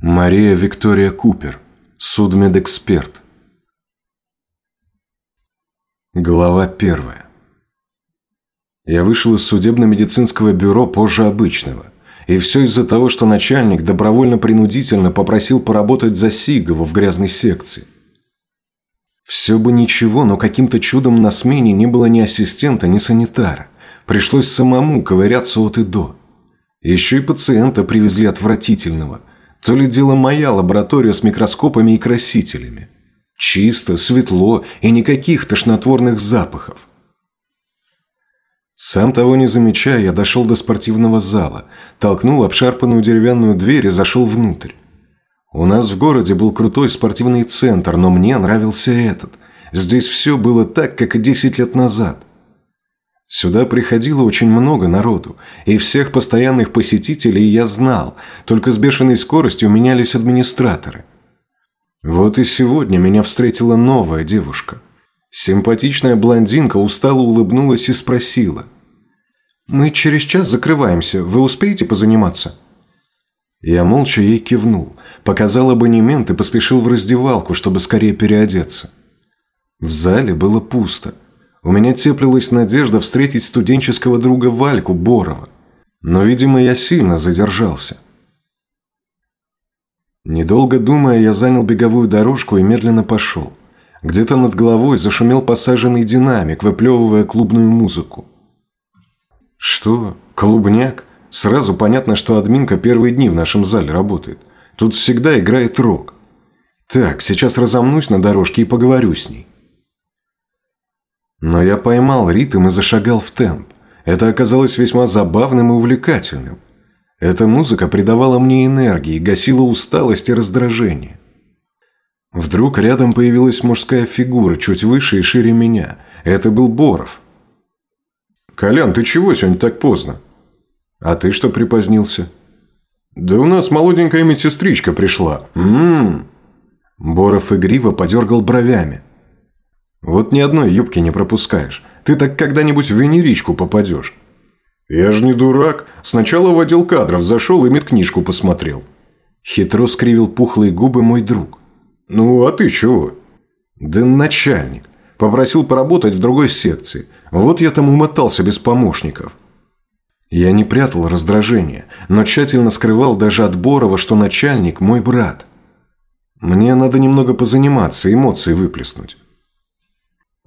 Мария Виктория Купер, судмедэксперт. Глава первая. Я вышел из судебно-медицинского бюро позже обычного. И все из-за того, что начальник добровольно-принудительно попросил поработать за Сигову в грязной секции. Все бы ничего, но каким-то чудом на смене не было ни ассистента, ни санитара. Пришлось самому ковыряться от и до. Еще и пациента привезли отвратительного. То ли дело моя лаборатория с микроскопами и красителями. Чисто, светло и никаких тошнотворных запахов. Сам того не замечая, я дошел до спортивного зала, толкнул обшарпанную деревянную дверь и зашел внутрь. У нас в городе был крутой спортивный центр, но мне нравился этот. Здесь все было так, как и 10 лет назад. Сюда приходило очень много народу, и всех постоянных посетителей я знал, только с бешеной скоростью менялись администраторы. Вот и сегодня меня встретила новая девушка – Симпатичная блондинка устало улыбнулась и спросила. «Мы через час закрываемся. Вы успеете позаниматься?» Я молча ей кивнул, показал абонемент и поспешил в раздевалку, чтобы скорее переодеться. В зале было пусто. У меня теплилась надежда встретить студенческого друга Вальку Борова. Но, видимо, я сильно задержался. Недолго думая, я занял беговую дорожку и медленно пошел. Где-то над головой зашумел посаженный динамик, выплевывая клубную музыку. «Что? Клубняк? Сразу понятно, что админка первые дни в нашем зале работает. Тут всегда играет рок. Так, сейчас разомнусь на дорожке и поговорю с ней». Но я поймал ритм и зашагал в темп. Это оказалось весьма забавным и увлекательным. Эта музыка придавала мне энергии, гасила усталость и раздражение. Вдруг рядом появилась мужская фигура, чуть выше и шире меня. Это был Боров. «Колян, ты чего сегодня так поздно?» «А ты что припозднился?» «Да у нас молоденькая медсестричка пришла. Ммм». Боров игриво подергал бровями. «Вот ни одной юбки не пропускаешь. Ты так когда-нибудь в венеричку попадешь». «Я же не дурак. Сначала в отдел кадров зашел и медкнижку посмотрел». Хитро скривил пухлые губы мой друг. «Ну, а ты чего?» «Да начальник. Попросил поработать в другой секции. Вот я там умотался без помощников». Я не прятал раздражение, но тщательно скрывал даже от Борова, что начальник – мой брат. Мне надо немного позаниматься, эмоции выплеснуть.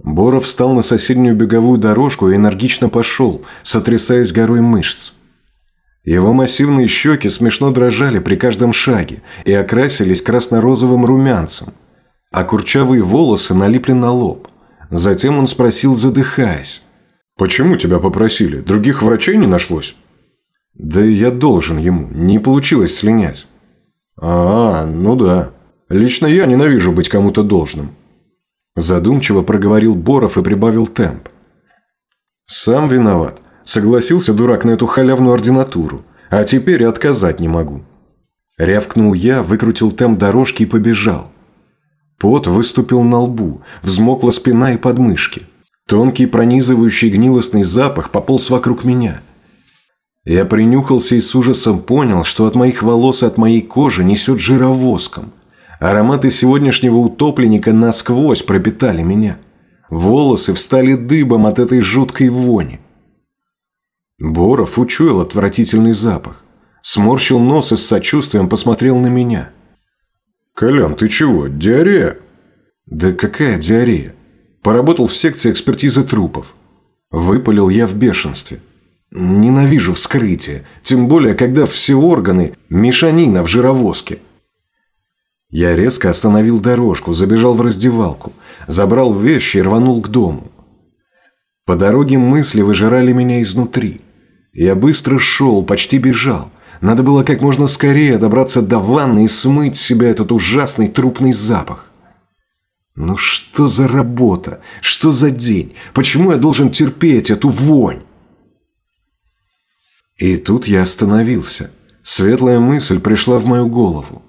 Боров встал на соседнюю беговую дорожку и энергично пошел, сотрясаясь горой мышц. Его массивные щеки смешно дрожали при каждом шаге и окрасились красно-розовым румянцем, а курчавые волосы налипли на лоб. Затем он спросил, задыхаясь. «Почему тебя попросили? Других врачей не нашлось?» «Да я должен ему. Не получилось слинять». «А, ну да. Лично я ненавижу быть кому-то должным». Задумчиво проговорил Боров и прибавил темп. «Сам виноват. Согласился дурак на эту халявную ординатуру. А теперь отказать не могу. Рявкнул я, выкрутил темп дорожки и побежал. Пот выступил на лбу, взмокла спина и подмышки. Тонкий пронизывающий гнилостный запах пополз вокруг меня. Я принюхался и с ужасом понял, что от моих волос и от моей кожи несет жировоском. Ароматы сегодняшнего утопленника насквозь пропитали меня. Волосы встали дыбом от этой жуткой вони. Боров учуял отвратительный запах. Сморщил нос и с сочувствием посмотрел на меня. «Колян, ты чего? Диарея?» «Да какая диарея? Поработал в секции экспертизы трупов». Выпалил я в бешенстве. Ненавижу вскрытие, тем более, когда все органы – мешанина в жировозке. Я резко остановил дорожку, забежал в раздевалку, забрал вещи и рванул к дому. По дороге мысли выжирали меня изнутри – я быстро шел, почти бежал. Надо было как можно скорее добраться до ванны и смыть с себя этот ужасный трупный запах. Ну что за работа? Что за день? Почему я должен терпеть эту вонь? И тут я остановился. Светлая мысль пришла в мою голову.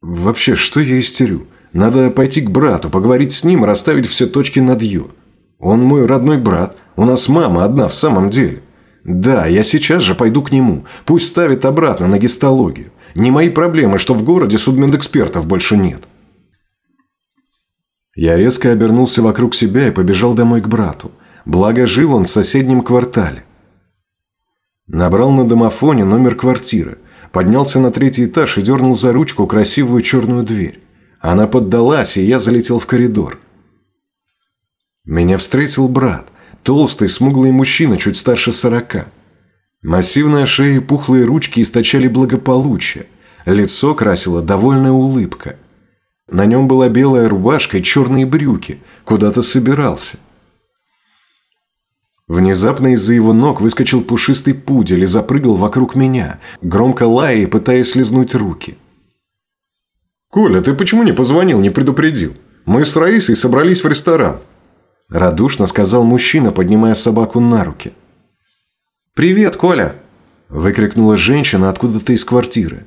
Вообще, что я истерю? Надо пойти к брату, поговорить с ним, расставить все точки над «ё». Он мой родной брат, у нас мама одна в самом деле. Да, я сейчас же пойду к нему. Пусть ставит обратно на гистологию. Не мои проблемы, что в городе судмедэкспертов больше нет. Я резко обернулся вокруг себя и побежал домой к брату. Благо жил он в соседнем квартале. Набрал на домофоне номер квартиры, поднялся на третий этаж и дернул за ручку красивую черную дверь. Она поддалась, и я залетел в коридор. Меня встретил брат, толстый, смуглый мужчина, чуть старше сорока. Массивная шея и пухлые ручки источали благополучие. Лицо красила довольная улыбка. На нем была белая рубашка и черные брюки. Куда-то собирался. Внезапно из-за его ног выскочил пушистый пудель и запрыгал вокруг меня, громко лая и пытаясь слезнуть руки. «Коля, ты почему не позвонил, не предупредил? Мы с Раисой собрались в ресторан», – радушно сказал мужчина, поднимая собаку на руки. «Привет, Коля!» – выкрикнула женщина откуда-то из квартиры.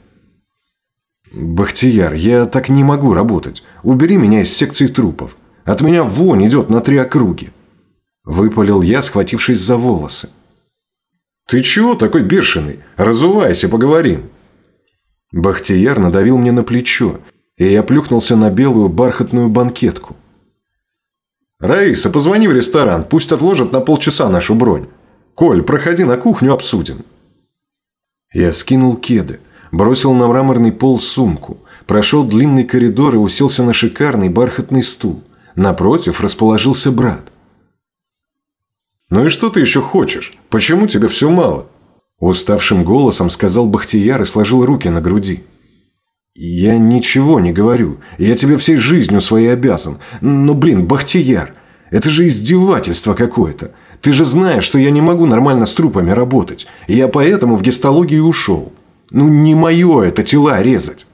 «Бахтияр, я так не могу работать. Убери меня из секции трупов. От меня вонь идет на три округи». Выпалил я, схватившись за волосы. «Ты чего такой бешеный? Разувайся, поговорим!» Бахтияр надавил мне на плечо, и я плюхнулся на белую бархатную банкетку. «Раиса, позвони в ресторан, пусть отложат на полчаса нашу бронь. Коль, проходи на кухню, обсудим». Я скинул кеды, бросил на мраморный пол сумку, прошел длинный коридор и уселся на шикарный бархатный стул. Напротив расположился брат. «Ну и что ты еще хочешь? Почему тебе все мало?» Уставшим голосом сказал Бахтияр и сложил руки на груди. «Я ничего не говорю. Я тебе всей жизнью своей обязан. Но, блин, Бахтияр, это же издевательство какое-то. Ты же знаешь, что я не могу нормально с трупами работать. Я поэтому в гистологию ушел. Ну, не мое это тела резать».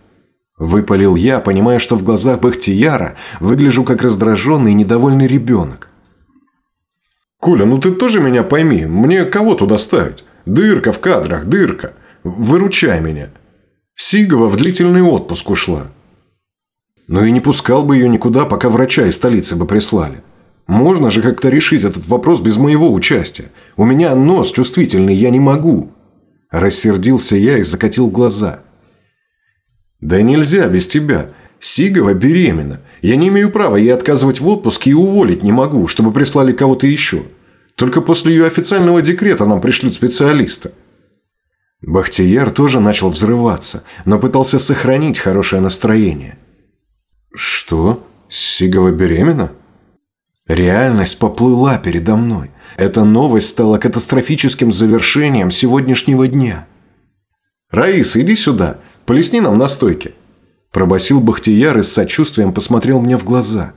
Выпалил я, понимая, что в глазах Бахтияра выгляжу как раздраженный и недовольный ребенок. «Коля, ну ты тоже меня пойми. Мне кого туда ставить? Дырка в кадрах, дырка. Выручай меня». Сигова в длительный отпуск ушла. Ну и не пускал бы ее никуда, пока врача из столицы бы прислали. Можно же как-то решить этот вопрос без моего участия. У меня нос чувствительный, я не могу. Рассердился я и закатил глаза. Да нельзя без тебя. Сигова беременна. Я не имею права ей отказывать в отпуске и уволить не могу, чтобы прислали кого-то еще. Только после ее официального декрета нам пришлют специалиста. Бахтияр тоже начал взрываться, но пытался сохранить хорошее настроение. «Что? Сигова беременна?» Реальность поплыла передо мной. Эта новость стала катастрофическим завершением сегодняшнего дня. «Раиса, иди сюда, полесни нам на стойке», Пробасил Бахтияр и с сочувствием посмотрел мне в глаза.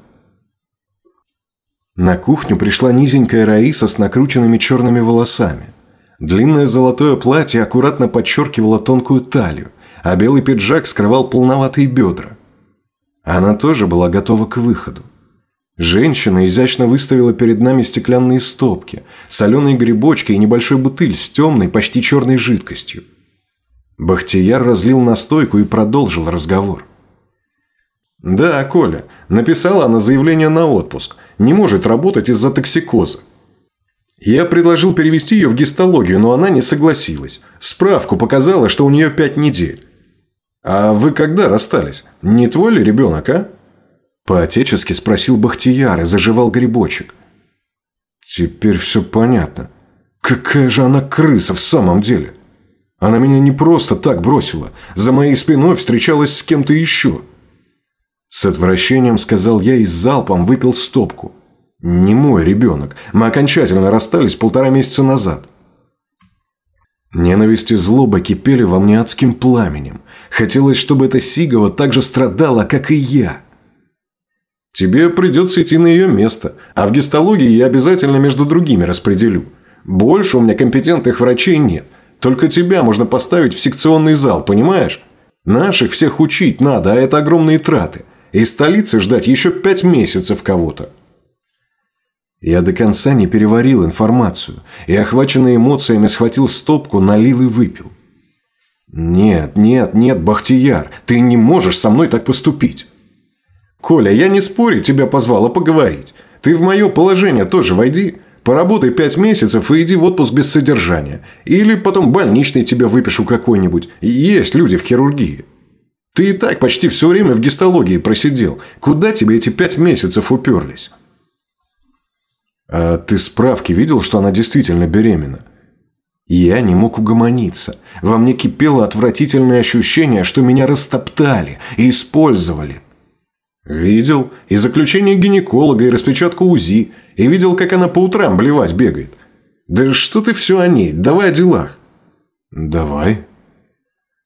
На кухню пришла низенькая Раиса с накрученными черными волосами. Длинное золотое платье аккуратно подчеркивало тонкую талию, а белый пиджак скрывал полноватые бедра. Она тоже была готова к выходу. Женщина изящно выставила перед нами стеклянные стопки, соленые грибочки и небольшой бутыль с темной, почти черной жидкостью. Бахтияр разлил настойку и продолжил разговор. «Да, Коля, написала она заявление на отпуск. Не может работать из-за токсикоза. Я предложил перевести ее в гистологию, но она не согласилась. Справку показала, что у нее пять недель. А вы когда расстались? Не твой ли ребенок, а?» По-отечески спросил Бахтияр и заживал грибочек. «Теперь все понятно. Какая же она крыса в самом деле!» Она меня не просто так бросила. За моей спиной встречалась с кем-то еще. С отвращением сказал я и залпом выпил стопку. Не мой ребенок. Мы окончательно расстались полтора месяца назад. Ненависть и злоба кипели во мне адским пламенем. Хотелось, чтобы эта Сигова так же страдала, как и я. Тебе придется идти на ее место, а в гистологии я обязательно между другими распределю. Больше у меня компетентных врачей нет – только тебя можно поставить в секционный зал, понимаешь? Наших всех учить надо, а это огромные траты. Из столицы ждать еще пять месяцев кого-то. Я до конца не переварил информацию и, охваченный эмоциями, схватил стопку, налил и выпил. «Нет, нет, нет, Бахтияр, ты не можешь со мной так поступить!» «Коля, я не спорю, тебя позвала поговорить. Ты в мое положение тоже войди. Поработай пять месяцев и иди в отпуск без содержания. Или потом больничный тебе выпишу какой-нибудь. Есть люди в хирургии. Ты и так почти все время в гистологии просидел. Куда тебе эти пять месяцев уперлись? А ты справки видел, что она действительно беременна? Я не мог угомониться. Во мне кипело отвратительное ощущение, что меня растоптали и использовали. Видел и заключение гинеколога, и распечатку УЗИ, и видел, как она по утрам блевать бегает. Да что ты все о ней, давай о делах. Давай.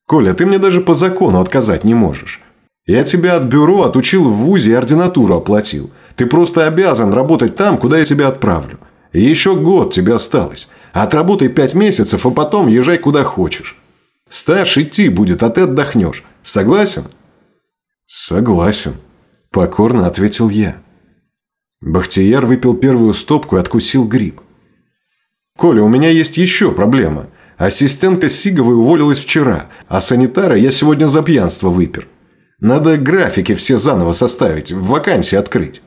Коля, ты мне даже по закону отказать не можешь. Я тебя от бюро отучил в ВУЗе и ординатуру оплатил. Ты просто обязан работать там, куда я тебя отправлю. И еще год тебе осталось. Отработай пять месяцев, а потом езжай куда хочешь. Стаж идти будет, а ты отдохнешь. Согласен? Согласен. Покорно ответил я. Бахтияр выпил первую стопку и откусил гриб. «Коля, у меня есть еще проблема. Ассистентка Сиговой уволилась вчера, а санитара я сегодня за пьянство выпер. Надо графики все заново составить, вакансии открыть».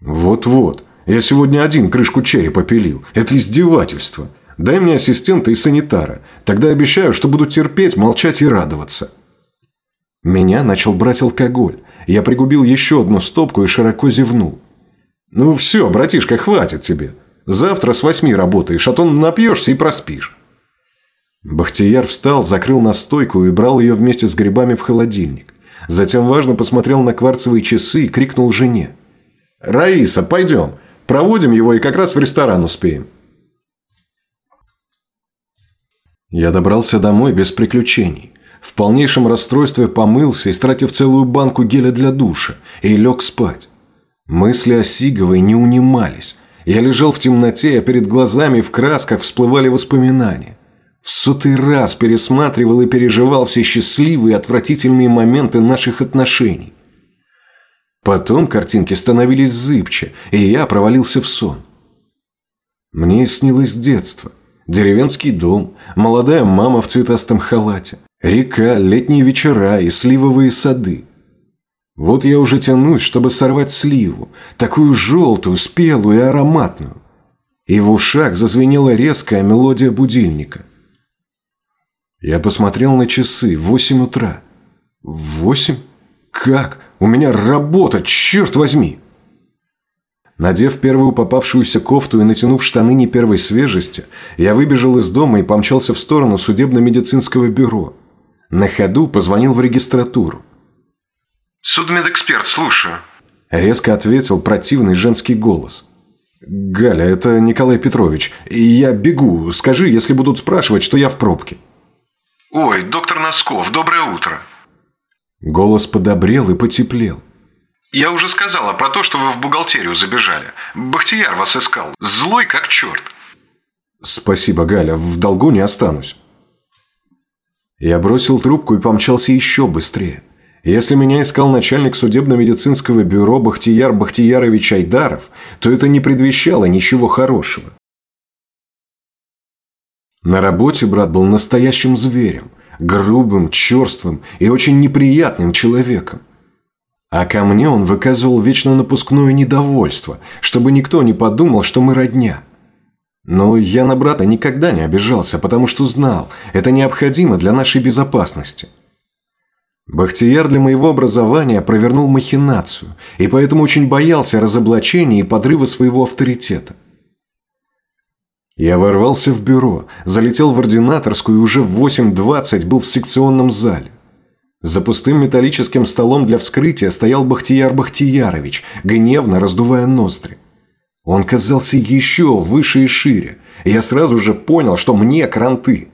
«Вот-вот. Я сегодня один крышку черепа пилил. Это издевательство. Дай мне ассистента и санитара. Тогда обещаю, что буду терпеть, молчать и радоваться». Меня начал брать алкоголь. Я пригубил еще одну стопку и широко зевнул. «Ну все, братишка, хватит тебе. Завтра с восьми работаешь, а то напьешься и проспишь». Бахтияр встал, закрыл настойку и брал ее вместе с грибами в холодильник. Затем важно посмотрел на кварцевые часы и крикнул жене. «Раиса, пойдем. Проводим его и как раз в ресторан успеем». Я добрался домой без приключений. В полнейшем расстройстве помылся, истратив целую банку геля для душа, и лег спать. Мысли о Сиговой не унимались. Я лежал в темноте, а перед глазами в красках всплывали воспоминания. В сотый раз пересматривал и переживал все счастливые и отвратительные моменты наших отношений. Потом картинки становились зыбче, и я провалился в сон. Мне снилось детство. Деревенский дом, молодая мама в цветастом халате, река, летние вечера и сливовые сады. Вот я уже тянусь, чтобы сорвать сливу, такую желтую, спелую и ароматную. И в ушах зазвенела резкая мелодия будильника. Я посмотрел на часы. Восемь утра. Восемь? Как? У меня работа, черт возьми! Надев первую попавшуюся кофту и натянув штаны не первой свежести, я выбежал из дома и помчался в сторону судебно-медицинского бюро. На ходу позвонил в регистратуру. «Судмедэксперт, слушаю». Резко ответил противный женский голос. «Галя, это Николай Петрович. Я бегу. Скажи, если будут спрашивать, что я в пробке». «Ой, доктор Носков, доброе утро». Голос подобрел и потеплел. «Я уже сказала про то, что вы в бухгалтерию забежали. Бахтияр вас искал. Злой как черт». «Спасибо, Галя. В долгу не останусь». Я бросил трубку и помчался еще быстрее. Если меня искал начальник судебно-медицинского бюро Бахтияр Бахтиярович Айдаров, то это не предвещало ничего хорошего. На работе брат был настоящим зверем, грубым, черствым и очень неприятным человеком. А ко мне он выказывал вечно напускное недовольство, чтобы никто не подумал, что мы родня. Но я на брата никогда не обижался, потому что знал, это необходимо для нашей безопасности. Бахтияр для моего образования провернул махинацию, и поэтому очень боялся разоблачения и подрыва своего авторитета. Я ворвался в бюро, залетел в ординаторскую и уже в 8.20 был в секционном зале. За пустым металлическим столом для вскрытия стоял Бахтияр Бахтиярович, гневно раздувая ноздри. Он казался еще выше и шире, и я сразу же понял, что мне кранты.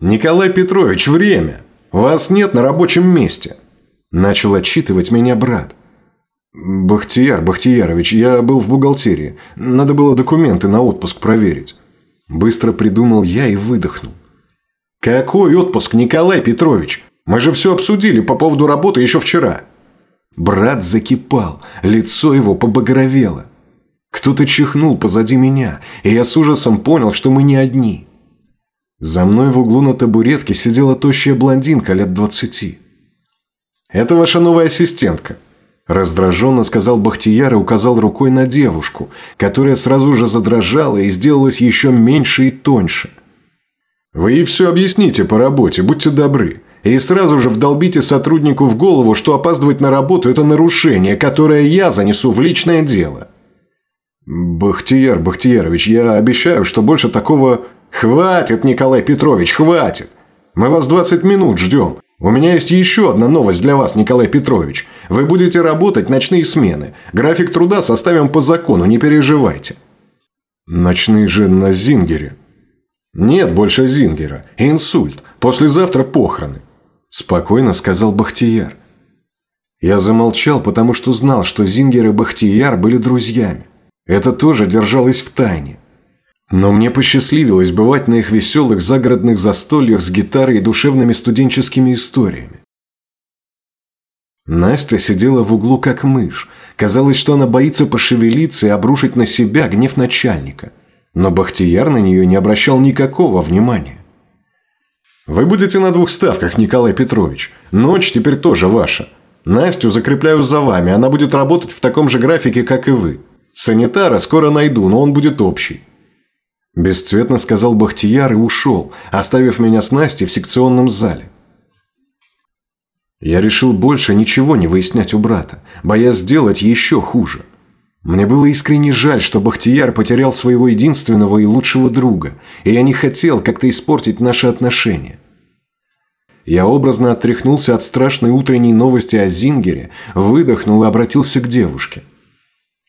«Николай Петрович, время!» «Вас нет на рабочем месте», – начал отчитывать меня брат. «Бахтияр Бахтиярович, я был в бухгалтерии. Надо было документы на отпуск проверить». Быстро придумал я и выдохнул. «Какой отпуск, Николай Петрович? Мы же все обсудили по поводу работы еще вчера». Брат закипал, лицо его побагровело. Кто-то чихнул позади меня, и я с ужасом понял, что мы не одни. За мной в углу на табуретке сидела тощая блондинка лет двадцати. «Это ваша новая ассистентка. Раздраженно сказал Бахтияр и указал рукой на девушку, которая сразу же задрожала и сделалась еще меньше и тоньше. «Вы ей все объясните по работе, будьте добры. И сразу же вдолбите сотруднику в голову, что опаздывать на работу – это нарушение, которое я занесу в личное дело». «Бахтияр Бахтиярович, я обещаю, что больше такого...» «Хватит, Николай Петрович, хватит! Мы вас 20 минут ждем. У меня есть еще одна новость для вас, Николай Петрович. Вы будете работать ночные смены. График труда составим по закону, не переживайте». «Ночные же на Зингере». «Нет больше Зингера. Инсульт. Послезавтра похороны», – спокойно сказал Бахтияр. Я замолчал, потому что знал, что Зингер и Бахтияр были друзьями. Это тоже держалось в тайне. Но мне посчастливилось бывать на их веселых загородных застольях с гитарой и душевными студенческими историями. Настя сидела в углу как мышь. Казалось, что она боится пошевелиться и обрушить на себя гнев начальника. Но Бахтияр на нее не обращал никакого внимания. «Вы будете на двух ставках, Николай Петрович. Ночь теперь тоже ваша. Настю закрепляю за вами, она будет работать в таком же графике, как и вы. Санитара скоро найду, но он будет общий. Бесцветно сказал Бахтияр и ушел, оставив меня с Настей в секционном зале. Я решил больше ничего не выяснять у брата, боясь сделать еще хуже. Мне было искренне жаль, что Бахтияр потерял своего единственного и лучшего друга, и я не хотел как-то испортить наши отношения. Я образно отряхнулся от страшной утренней новости о Зингере, выдохнул и обратился к девушке.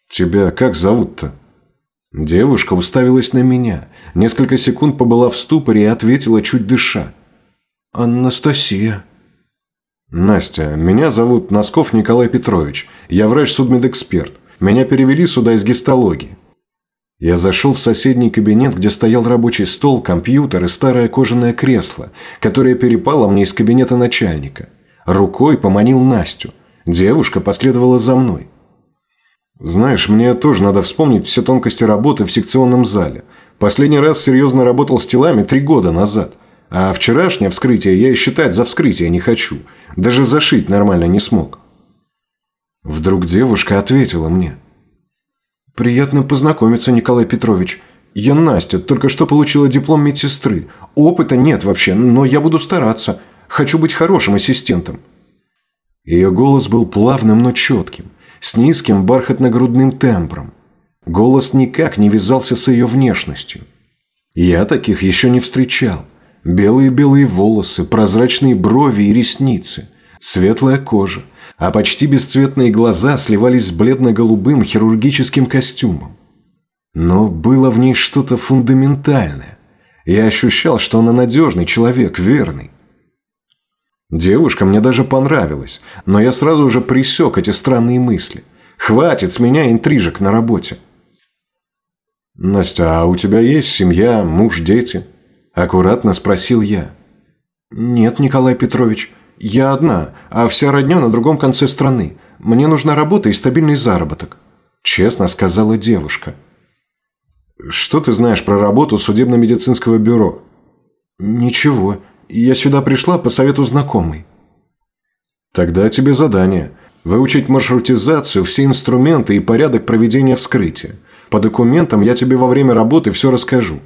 «Тебя как зовут-то?» Девушка уставилась на меня, несколько секунд побыла в ступоре и ответила, чуть дыша. «Анастасия». «Настя, меня зовут Носков Николай Петрович. Я врач-судмедэксперт. Меня перевели сюда из гистологии». Я зашел в соседний кабинет, где стоял рабочий стол, компьютер и старое кожаное кресло, которое перепало мне из кабинета начальника. Рукой поманил Настю. Девушка последовала за мной. Знаешь, мне тоже надо вспомнить все тонкости работы в секционном зале. Последний раз серьезно работал с телами три года назад. А вчерашнее вскрытие я и считать за вскрытие не хочу. Даже зашить нормально не смог. Вдруг девушка ответила мне. «Приятно познакомиться, Николай Петрович. Я Настя, только что получила диплом медсестры. Опыта нет вообще, но я буду стараться. Хочу быть хорошим ассистентом». Ее голос был плавным, но четким с низким бархатно-грудным тембром. Голос никак не вязался с ее внешностью. Я таких еще не встречал. Белые-белые волосы, прозрачные брови и ресницы, светлая кожа, а почти бесцветные глаза сливались с бледно-голубым хирургическим костюмом. Но было в ней что-то фундаментальное. Я ощущал, что она надежный человек, верный. Девушка мне даже понравилась, но я сразу же присек эти странные мысли. Хватит с меня интрижек на работе. «Настя, а у тебя есть семья, муж, дети?» Аккуратно спросил я. «Нет, Николай Петрович, я одна, а вся родня на другом конце страны. Мне нужна работа и стабильный заработок», честно сказала девушка. «Что ты знаешь про работу судебно-медицинского бюро?» «Ничего. Я сюда пришла по совету знакомой». «Тогда тебе задание. Выучить маршрутизацию, все инструменты и порядок проведения вскрытия. По документам я тебе во время работы все расскажу».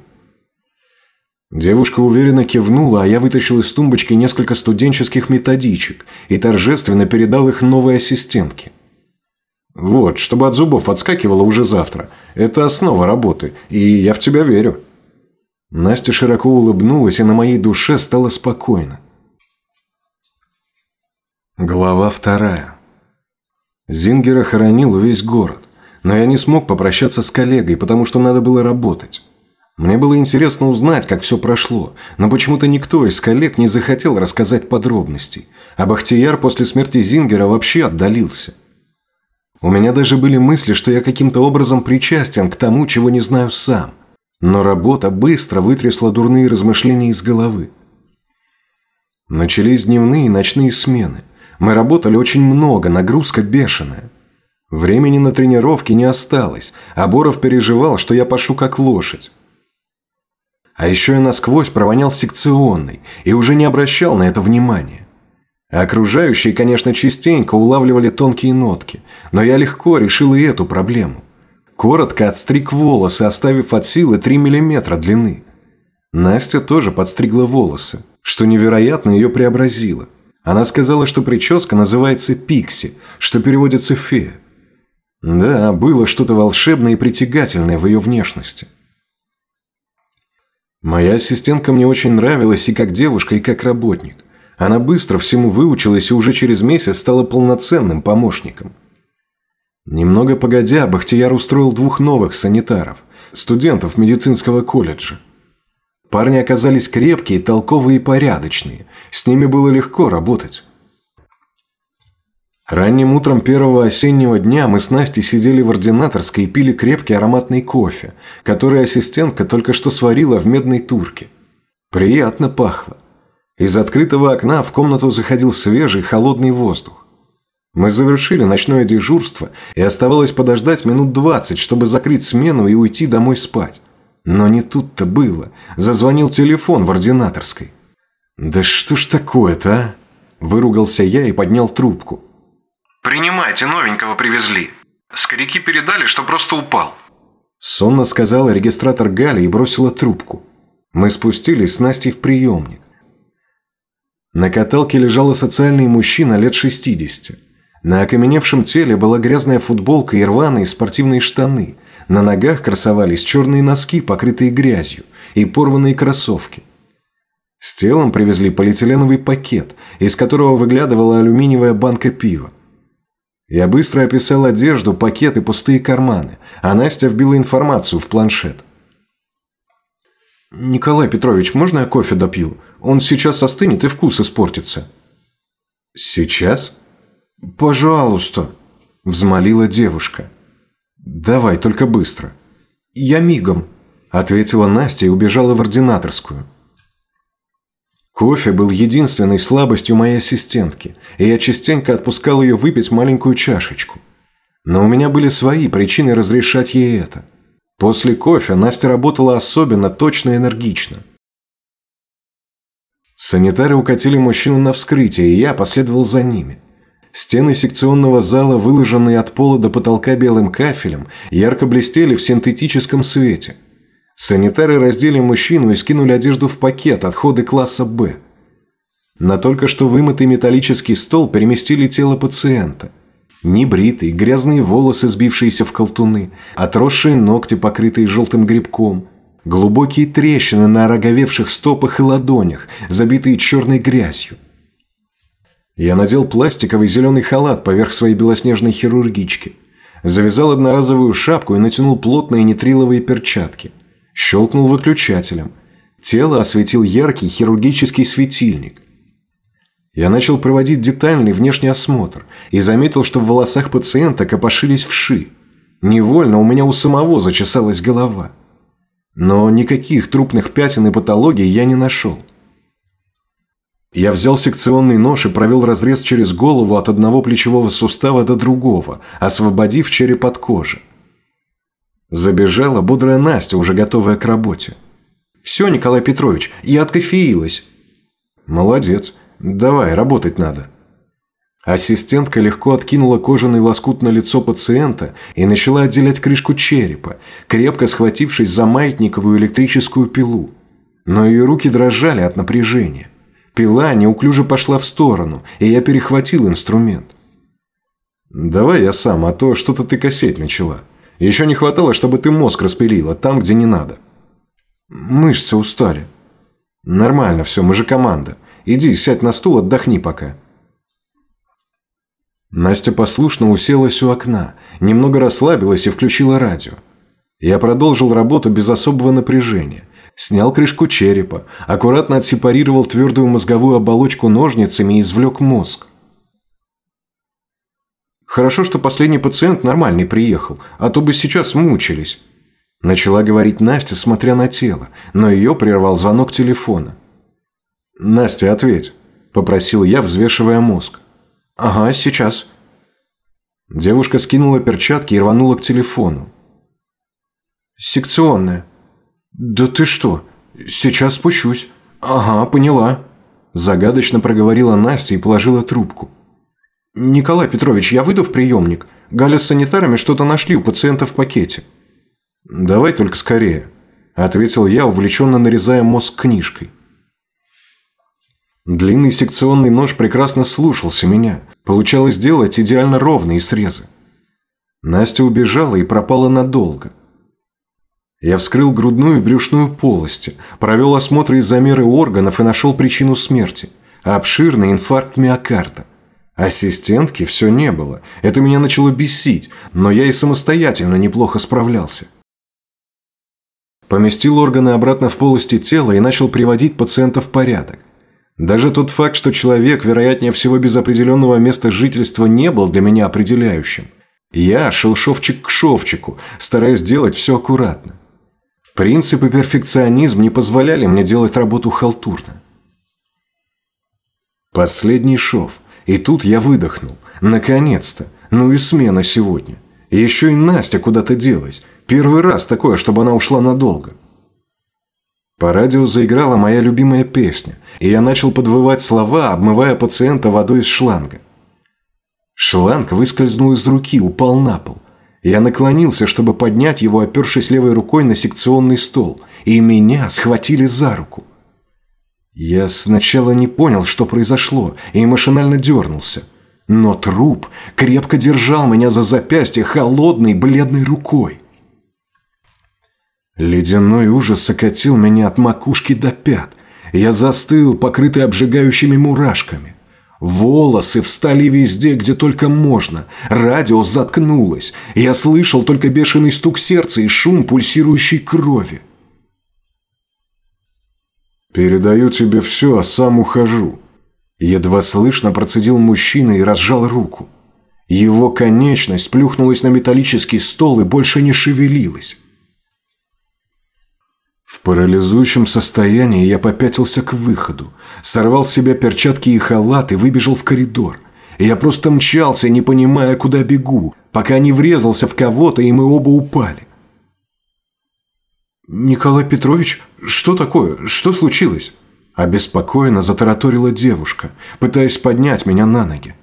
Девушка уверенно кивнула, а я вытащил из тумбочки несколько студенческих методичек и торжественно передал их новой ассистентке. «Вот, чтобы от зубов отскакивало уже завтра. Это основа работы, и я в тебя верю». Настя широко улыбнулась, и на моей душе стало спокойно. Глава вторая. Зингера хоронил весь город, но я не смог попрощаться с коллегой, потому что надо было работать. Мне было интересно узнать, как все прошло, но почему-то никто из коллег не захотел рассказать подробностей, а Бахтияр после смерти Зингера вообще отдалился. У меня даже были мысли, что я каким-то образом причастен к тому, чего не знаю сам. Но работа быстро вытрясла дурные размышления из головы. Начались дневные и ночные смены. Мы работали очень много, нагрузка бешеная. Времени на тренировки не осталось, а Боров переживал, что я пошу как лошадь. А еще я насквозь провонял секционный и уже не обращал на это внимания. Окружающие, конечно, частенько улавливали тонкие нотки, но я легко решил и эту проблему. Коротко отстриг волосы, оставив от силы 3 мм длины. Настя тоже подстригла волосы, что невероятно ее преобразило. Она сказала, что прическа называется «пикси», что переводится «фея». Да, было что-то волшебное и притягательное в ее внешности. Моя ассистентка мне очень нравилась и как девушка, и как работник. Она быстро всему выучилась и уже через месяц стала полноценным помощником. Немного погодя, Бахтияр устроил двух новых санитаров, студентов медицинского колледжа. Парни оказались крепкие, толковые и порядочные. С ними было легко работать. Ранним утром первого осеннего дня мы с Настей сидели в ординаторской и пили крепкий ароматный кофе, который ассистентка только что сварила в медной турке. Приятно пахло. Из открытого окна в комнату заходил свежий холодный воздух. Мы завершили ночное дежурство, и оставалось подождать минут двадцать, чтобы закрыть смену и уйти домой спать. Но не тут-то было. Зазвонил телефон в ординаторской. «Да что ж такое-то, а?» Выругался я и поднял трубку. «Принимайте, новенького привезли. Скоряки передали, что просто упал». Сонно сказала регистратор Галя и бросила трубку. Мы спустились с Настей в приемник. На каталке лежал социальный мужчина лет 60. На окаменевшем теле была грязная футболка и рваные спортивные штаны. На ногах красовались черные носки, покрытые грязью, и порванные кроссовки. С телом привезли полиэтиленовый пакет, из которого выглядывала алюминиевая банка пива. Я быстро описал одежду, пакет и пустые карманы, а Настя вбила информацию в планшет. «Николай Петрович, можно я кофе допью? Он сейчас остынет и вкус испортится». «Сейчас?» «Пожалуйста», – взмолила девушка. «Давай, только быстро». «Я мигом», – ответила Настя и убежала в ординаторскую. Кофе был единственной слабостью моей ассистентки, и я частенько отпускал ее выпить маленькую чашечку. Но у меня были свои причины разрешать ей это. После кофе Настя работала особенно точно и энергично. Санитары укатили мужчину на вскрытие, и я последовал за ними. Стены секционного зала, выложенные от пола до потолка белым кафелем, ярко блестели в синтетическом свете. Санитары раздели мужчину и скинули одежду в пакет отходы класса «Б». На только что вымытый металлический стол переместили тело пациента. Небритые, грязные волосы, сбившиеся в колтуны, отросшие ногти, покрытые желтым грибком, глубокие трещины на ороговевших стопах и ладонях, забитые черной грязью. Я надел пластиковый зеленый халат поверх своей белоснежной хирургички, завязал одноразовую шапку и натянул плотные нитриловые перчатки. Щелкнул выключателем. Тело осветил яркий хирургический светильник. Я начал проводить детальный внешний осмотр и заметил, что в волосах пациента копошились вши. Невольно у меня у самого зачесалась голова. Но никаких трупных пятен и патологий я не нашел. Я взял секционный нож и провел разрез через голову от одного плечевого сустава до другого, освободив череп от кожи. Забежала бодрая Настя, уже готовая к работе. «Все, Николай Петрович, я откофеилась». «Молодец. Давай, работать надо». Ассистентка легко откинула кожаный лоскут на лицо пациента и начала отделять крышку черепа, крепко схватившись за маятниковую электрическую пилу. Но ее руки дрожали от напряжения. Пила неуклюже пошла в сторону, и я перехватил инструмент. «Давай я сам, а то что-то ты косеть начала. Еще не хватало, чтобы ты мозг распилила там, где не надо». «Мышцы устали». «Нормально все, мы же команда. Иди, сядь на стул, отдохни пока». Настя послушно уселась у окна, немного расслабилась и включила радио. Я продолжил работу без особого напряжения. Снял крышку черепа, аккуратно отсепарировал твердую мозговую оболочку ножницами и извлек мозг. Хорошо, что последний пациент нормальный приехал, а то бы сейчас мучились. Начала говорить Настя, смотря на тело, но ее прервал звонок телефона. «Настя, ответь», – попросил я, взвешивая мозг. «Ага, сейчас». Девушка скинула перчатки и рванула к телефону. «Секционная». «Да ты что? Сейчас спущусь». «Ага, поняла». Загадочно проговорила Настя и положила трубку. «Николай Петрович, я выйду в приемник. Галя с санитарами что-то нашли у пациента в пакете». «Давай только скорее», – ответил я, увлеченно нарезая мозг книжкой. Длинный секционный нож прекрасно слушался меня. Получалось делать идеально ровные срезы. Настя убежала и пропала надолго. Я вскрыл грудную и брюшную полости, провел осмотр и замеры органов и нашел причину смерти – обширный инфаркт миокарда. Ассистентки все не было, это меня начало бесить, но я и самостоятельно неплохо справлялся. Поместил органы обратно в полости тела и начал приводить пациента в порядок. Даже тот факт, что человек, вероятнее всего без определенного места жительства, не был для меня определяющим. Я шел шовчик к шовчику, стараясь делать все аккуратно. Принцип и перфекционизм не позволяли мне делать работу халтурно. Последний шов. И тут я выдохнул. Наконец-то. Ну и смена сегодня. Еще и Настя куда-то делась. Первый раз такое, чтобы она ушла надолго. По радио заиграла моя любимая песня, и я начал подвывать слова, обмывая пациента водой из шланга. Шланг выскользнул из руки, упал на пол. Я наклонился, чтобы поднять его, опершись левой рукой на секционный стол, и меня схватили за руку. Я сначала не понял, что произошло, и машинально дернулся. Но труп крепко держал меня за запястье холодной бледной рукой. Ледяной ужас окатил меня от макушки до пят. Я застыл, покрытый обжигающими мурашками. Волосы встали везде, где только можно. Радио заткнулось. Я слышал только бешеный стук сердца и шум пульсирующей крови. «Передаю тебе все, а сам ухожу». Едва слышно процедил мужчина и разжал руку. Его конечность плюхнулась на металлический стол и больше не шевелилась. В парализующем состоянии я попятился к выходу, сорвал с себя перчатки и халат и выбежал в коридор. Я просто мчался, не понимая, куда бегу, пока не врезался в кого-то, и мы оба упали. «Николай Петрович, что такое? Что случилось?» Обеспокоенно затараторила девушка, пытаясь поднять меня на ноги.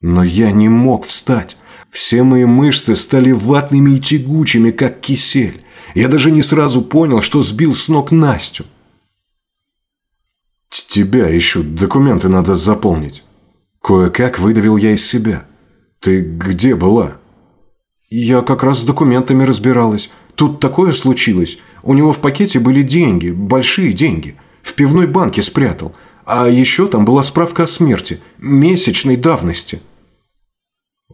Но я не мог встать. Все мои мышцы стали ватными и тягучими, как кисель. Я даже не сразу понял, что сбил с ног Настю. «Тебя ищут, документы надо заполнить». Кое-как выдавил я из себя. «Ты где была?» «Я как раз с документами разбиралась. Тут такое случилось. У него в пакете были деньги, большие деньги. В пивной банке спрятал. А еще там была справка о смерти, месячной давности».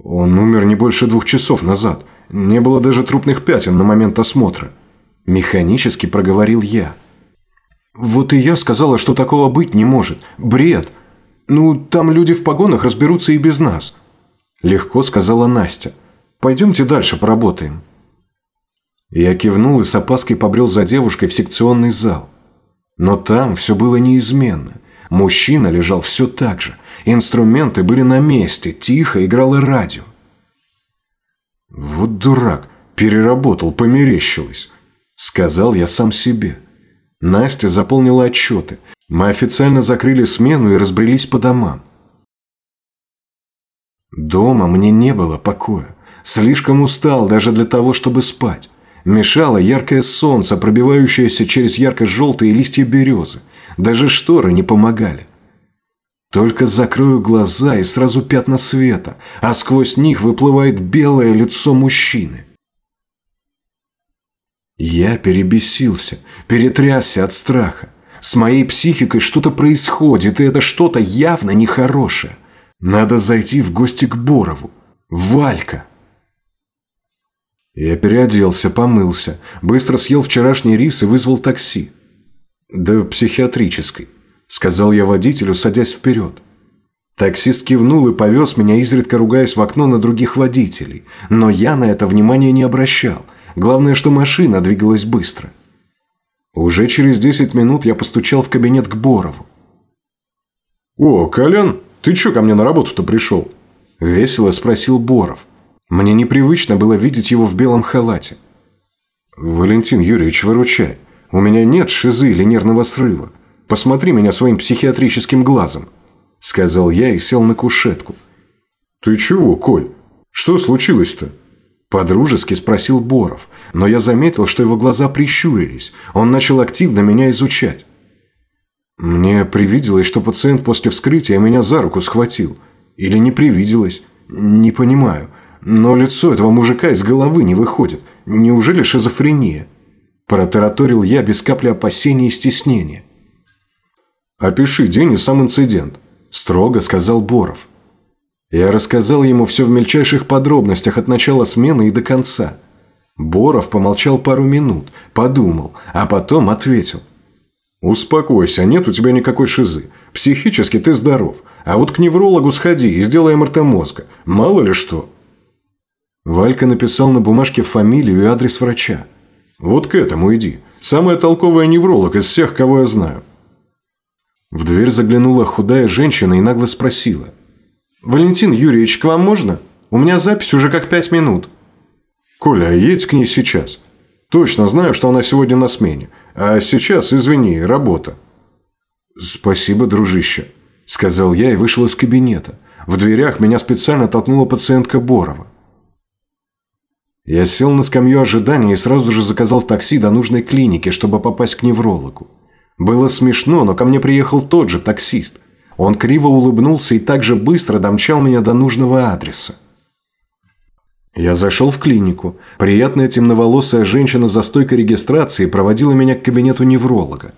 Он умер не больше двух часов назад. Не было даже трупных пятен на момент осмотра. Механически проговорил я. Вот и я сказала, что такого быть не может. Бред. Ну, там люди в погонах разберутся и без нас. Легко сказала Настя. Пойдемте дальше поработаем. Я кивнул и с опаской побрел за девушкой в секционный зал. Но там все было неизменно. Мужчина лежал все так же. Инструменты были на месте, тихо играло радио. «Вот дурак, переработал, померещилось», — сказал я сам себе. Настя заполнила отчеты. Мы официально закрыли смену и разбрелись по домам. Дома мне не было покоя. Слишком устал даже для того, чтобы спать. Мешало яркое солнце, пробивающееся через ярко-желтые листья березы. Даже шторы не помогали. Только закрою глаза и сразу пятна света, а сквозь них выплывает белое лицо мужчины. Я перебесился, перетрясся от страха. С моей психикой что-то происходит, и это что-то явно нехорошее. Надо зайти в гости к Борову. Валька. Я переоделся, помылся, быстро съел вчерашний рис и вызвал такси. До психиатрической. – сказал я водителю, садясь вперед. Таксист кивнул и повез меня, изредка ругаясь в окно на других водителей. Но я на это внимания не обращал. Главное, что машина двигалась быстро. Уже через 10 минут я постучал в кабинет к Борову. «О, Колян, ты чё ко мне на работу-то пришел?» Весело спросил Боров. Мне непривычно было видеть его в белом халате. «Валентин Юрьевич, выручай. У меня нет шизы или нервного срыва. Посмотри меня своим психиатрическим глазом», – сказал я и сел на кушетку. «Ты чего, Коль? Что случилось-то?» Подружески спросил Боров, но я заметил, что его глаза прищурились. Он начал активно меня изучать. Мне привиделось, что пациент после вскрытия меня за руку схватил. Или не привиделось. Не понимаю. Но лицо этого мужика из головы не выходит. Неужели шизофрения? Протараторил я без капли опасения и стеснения. «Опиши день и сам инцидент», – строго сказал Боров. Я рассказал ему все в мельчайших подробностях от начала смены и до конца. Боров помолчал пару минут, подумал, а потом ответил. «Успокойся, нет у тебя никакой шизы. Психически ты здоров. А вот к неврологу сходи и сделай МРТ мозга. Мало ли что». Валька написал на бумажке фамилию и адрес врача. «Вот к этому иди. Самая толковая невролог из всех, кого я знаю». В дверь заглянула худая женщина и нагло спросила. «Валентин Юрьевич, к вам можно? У меня запись уже как пять минут». «Коля, едь к ней сейчас. Точно знаю, что она сегодня на смене. А сейчас, извини, работа». «Спасибо, дружище», – сказал я и вышел из кабинета. В дверях меня специально толкнула пациентка Борова. Я сел на скамью ожидания и сразу же заказал такси до нужной клиники, чтобы попасть к неврологу. Было смешно, но ко мне приехал тот же таксист. Он криво улыбнулся и так же быстро домчал меня до нужного адреса. Я зашел в клинику. Приятная темноволосая женщина за стойкой регистрации проводила меня к кабинету невролога.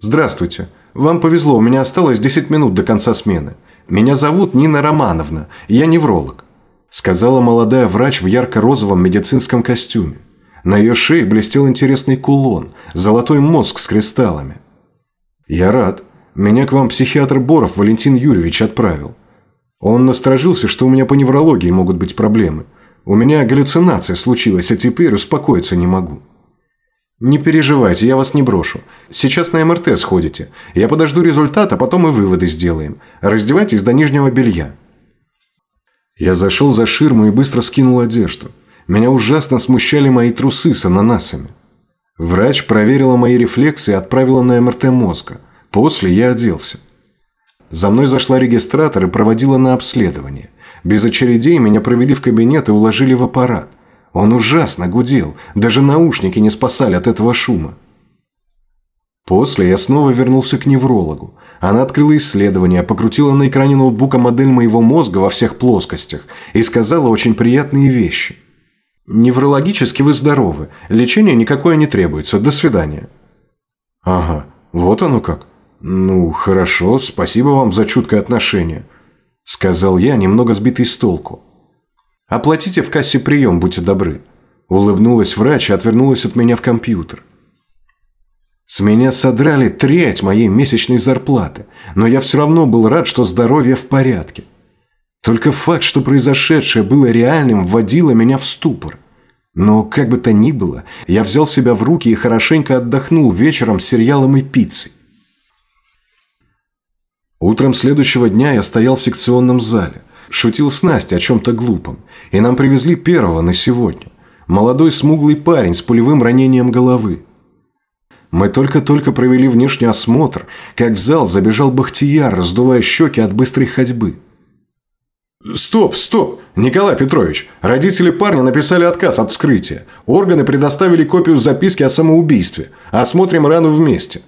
«Здравствуйте. Вам повезло, у меня осталось 10 минут до конца смены. Меня зовут Нина Романовна, я невролог», сказала молодая врач в ярко-розовом медицинском костюме. На ее шее блестел интересный кулон, золотой мозг с кристаллами. «Я рад. Меня к вам психиатр Боров Валентин Юрьевич отправил. Он насторожился, что у меня по неврологии могут быть проблемы. У меня галлюцинация случилась, а теперь успокоиться не могу». «Не переживайте, я вас не брошу. Сейчас на МРТ сходите. Я подожду результата, потом и выводы сделаем. Раздевайтесь до нижнего белья». Я зашел за ширму и быстро скинул одежду. Меня ужасно смущали мои трусы с ананасами. Врач проверила мои рефлексы и отправила на МРТ мозга. После я оделся. За мной зашла регистратор и проводила на обследование. Без очередей меня провели в кабинет и уложили в аппарат. Он ужасно гудел, даже наушники не спасали от этого шума. После я снова вернулся к неврологу. Она открыла исследование, покрутила на экране ноутбука модель моего мозга во всех плоскостях и сказала очень приятные вещи. «Неврологически вы здоровы, лечение никакое не требуется, до свидания». «Ага, вот оно как. «Ну, хорошо, спасибо вам за чуткое отношение», – сказал я, немного сбитый с толку. «Оплатите в кассе прием, будьте добры». Улыбнулась врач и отвернулась от меня в компьютер. С меня содрали треть моей месячной зарплаты, но я все равно был рад, что здоровье в порядке. Только факт, что произошедшее было реальным, вводило меня в ступор. Но, как бы то ни было, я взял себя в руки и хорошенько отдохнул вечером с сериалом и пиццей. Утром следующего дня я стоял в секционном зале, шутил с Настей о чем-то глупом, и нам привезли первого на сегодня. Молодой смуглый парень с пулевым ранением головы. Мы только-только провели внешний осмотр, как в зал забежал Бахтияр, раздувая щеки от быстрой ходьбы. «Стоп, стоп! Николай Петрович, родители парня написали отказ от вскрытия. Органы предоставили копию записки о самоубийстве. Осмотрим рану вместе».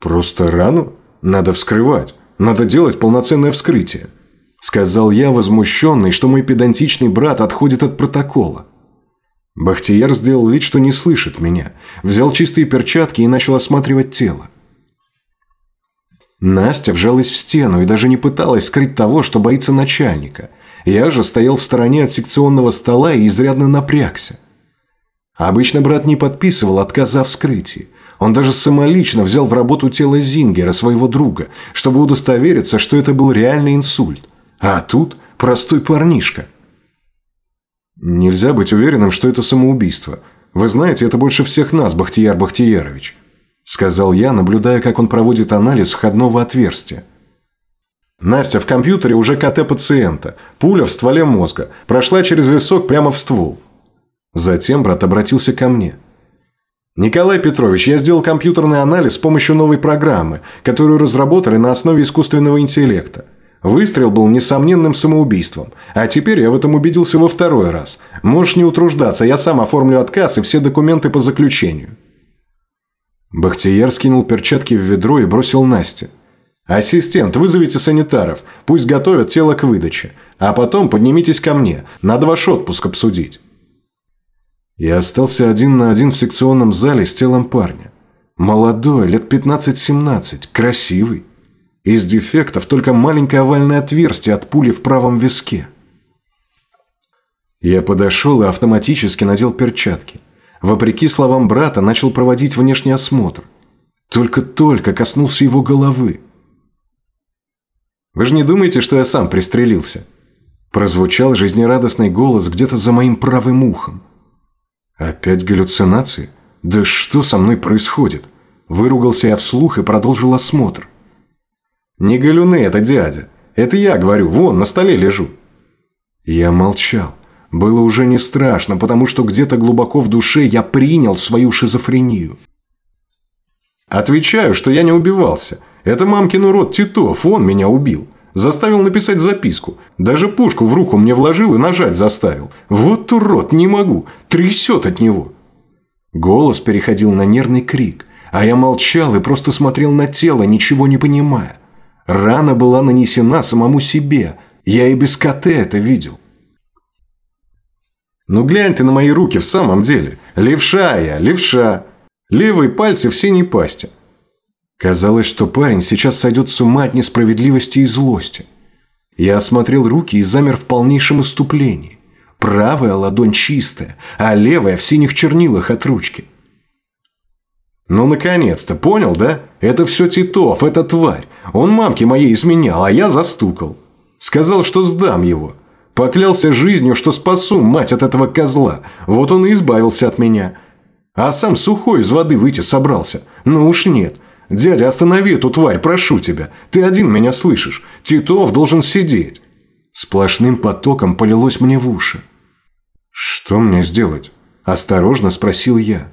«Просто рану?» Надо вскрывать. Надо делать полноценное вскрытие. Сказал я, возмущенный, что мой педантичный брат отходит от протокола. Бахтияр сделал вид, что не слышит меня. Взял чистые перчатки и начал осматривать тело. Настя вжалась в стену и даже не пыталась скрыть того, что боится начальника. Я же стоял в стороне от секционного стола и изрядно напрягся. Обычно брат не подписывал отказ о вскрытии. Он даже самолично взял в работу тело Зингера, своего друга, чтобы удостовериться, что это был реальный инсульт. А тут простой парнишка. Нельзя быть уверенным, что это самоубийство. Вы знаете, это больше всех нас, Бахтияр Бахтиярович. Сказал я, наблюдая, как он проводит анализ входного отверстия. Настя, в компьютере уже КТ пациента. Пуля в стволе мозга. Прошла через висок прямо в ствол. Затем брат обратился ко мне. Николай Петрович, я сделал компьютерный анализ с помощью новой программы, которую разработали на основе искусственного интеллекта. Выстрел был несомненным самоубийством, а теперь я в этом убедился во второй раз. Можешь не утруждаться, я сам оформлю отказ и все документы по заключению. Бахтияр скинул перчатки в ведро и бросил Насте. «Ассистент, вызовите санитаров, пусть готовят тело к выдаче, а потом поднимитесь ко мне, надо ваш отпуск обсудить». Я остался один на один в секционном зале с телом парня. Молодой, лет 15-17, красивый. Из дефектов только маленькое овальное отверстие от пули в правом виске. Я подошел и автоматически надел перчатки. Вопреки словам брата, начал проводить внешний осмотр. Только-только коснулся его головы. «Вы же не думаете, что я сам пристрелился?» Прозвучал жизнерадостный голос где-то за моим правым ухом. «Опять галлюцинации? Да что со мной происходит?» Выругался я вслух и продолжил осмотр. «Не галюны, это дядя. Это я говорю, вон, на столе лежу». Я молчал. Было уже не страшно, потому что где-то глубоко в душе я принял свою шизофрению. Отвечаю, что я не убивался. Это мамкин урод Титов, он меня убил. Заставил написать записку. Даже пушку в руку мне вложил и нажать заставил. Вот урод, не могу. Трясет от него. Голос переходил на нервный крик. А я молчал и просто смотрел на тело, ничего не понимая. Рана была нанесена самому себе. Я и без КТ это видел. Ну глянь ты на мои руки в самом деле. Левша я, левша. Левые пальцы в синей пасти. Казалось, что парень сейчас сойдет с ума от несправедливости и злости. Я осмотрел руки и замер в полнейшем иступлении. Правая ладонь чистая, а левая в синих чернилах от ручки. Ну, наконец-то, понял, да? Это все Титов, это тварь. Он мамке моей изменял, а я застукал. Сказал, что сдам его. Поклялся жизнью, что спасу мать от этого козла. Вот он и избавился от меня. А сам сухой из воды выйти собрался. Ну уж нет. Дядя, останови эту тварь, прошу тебя. Ты один меня слышишь. Титов должен сидеть. Сплошным потоком полилось мне в уши. Что мне сделать? Осторожно спросил я.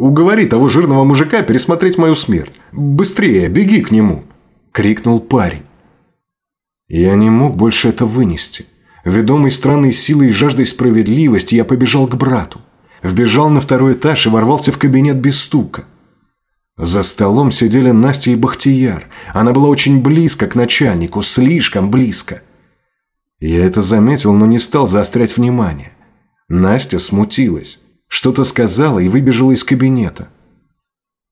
Уговори того жирного мужика пересмотреть мою смерть. Быстрее, беги к нему!» – крикнул парень. Я не мог больше это вынести. Ведомый странной силой и жаждой справедливости, я побежал к брату. Вбежал на второй этаж и ворвался в кабинет без стука. За столом сидели Настя и Бахтияр. Она была очень близко к начальнику, слишком близко. Я это заметил, но не стал заострять внимание. Настя смутилась. Что-то сказала и выбежала из кабинета.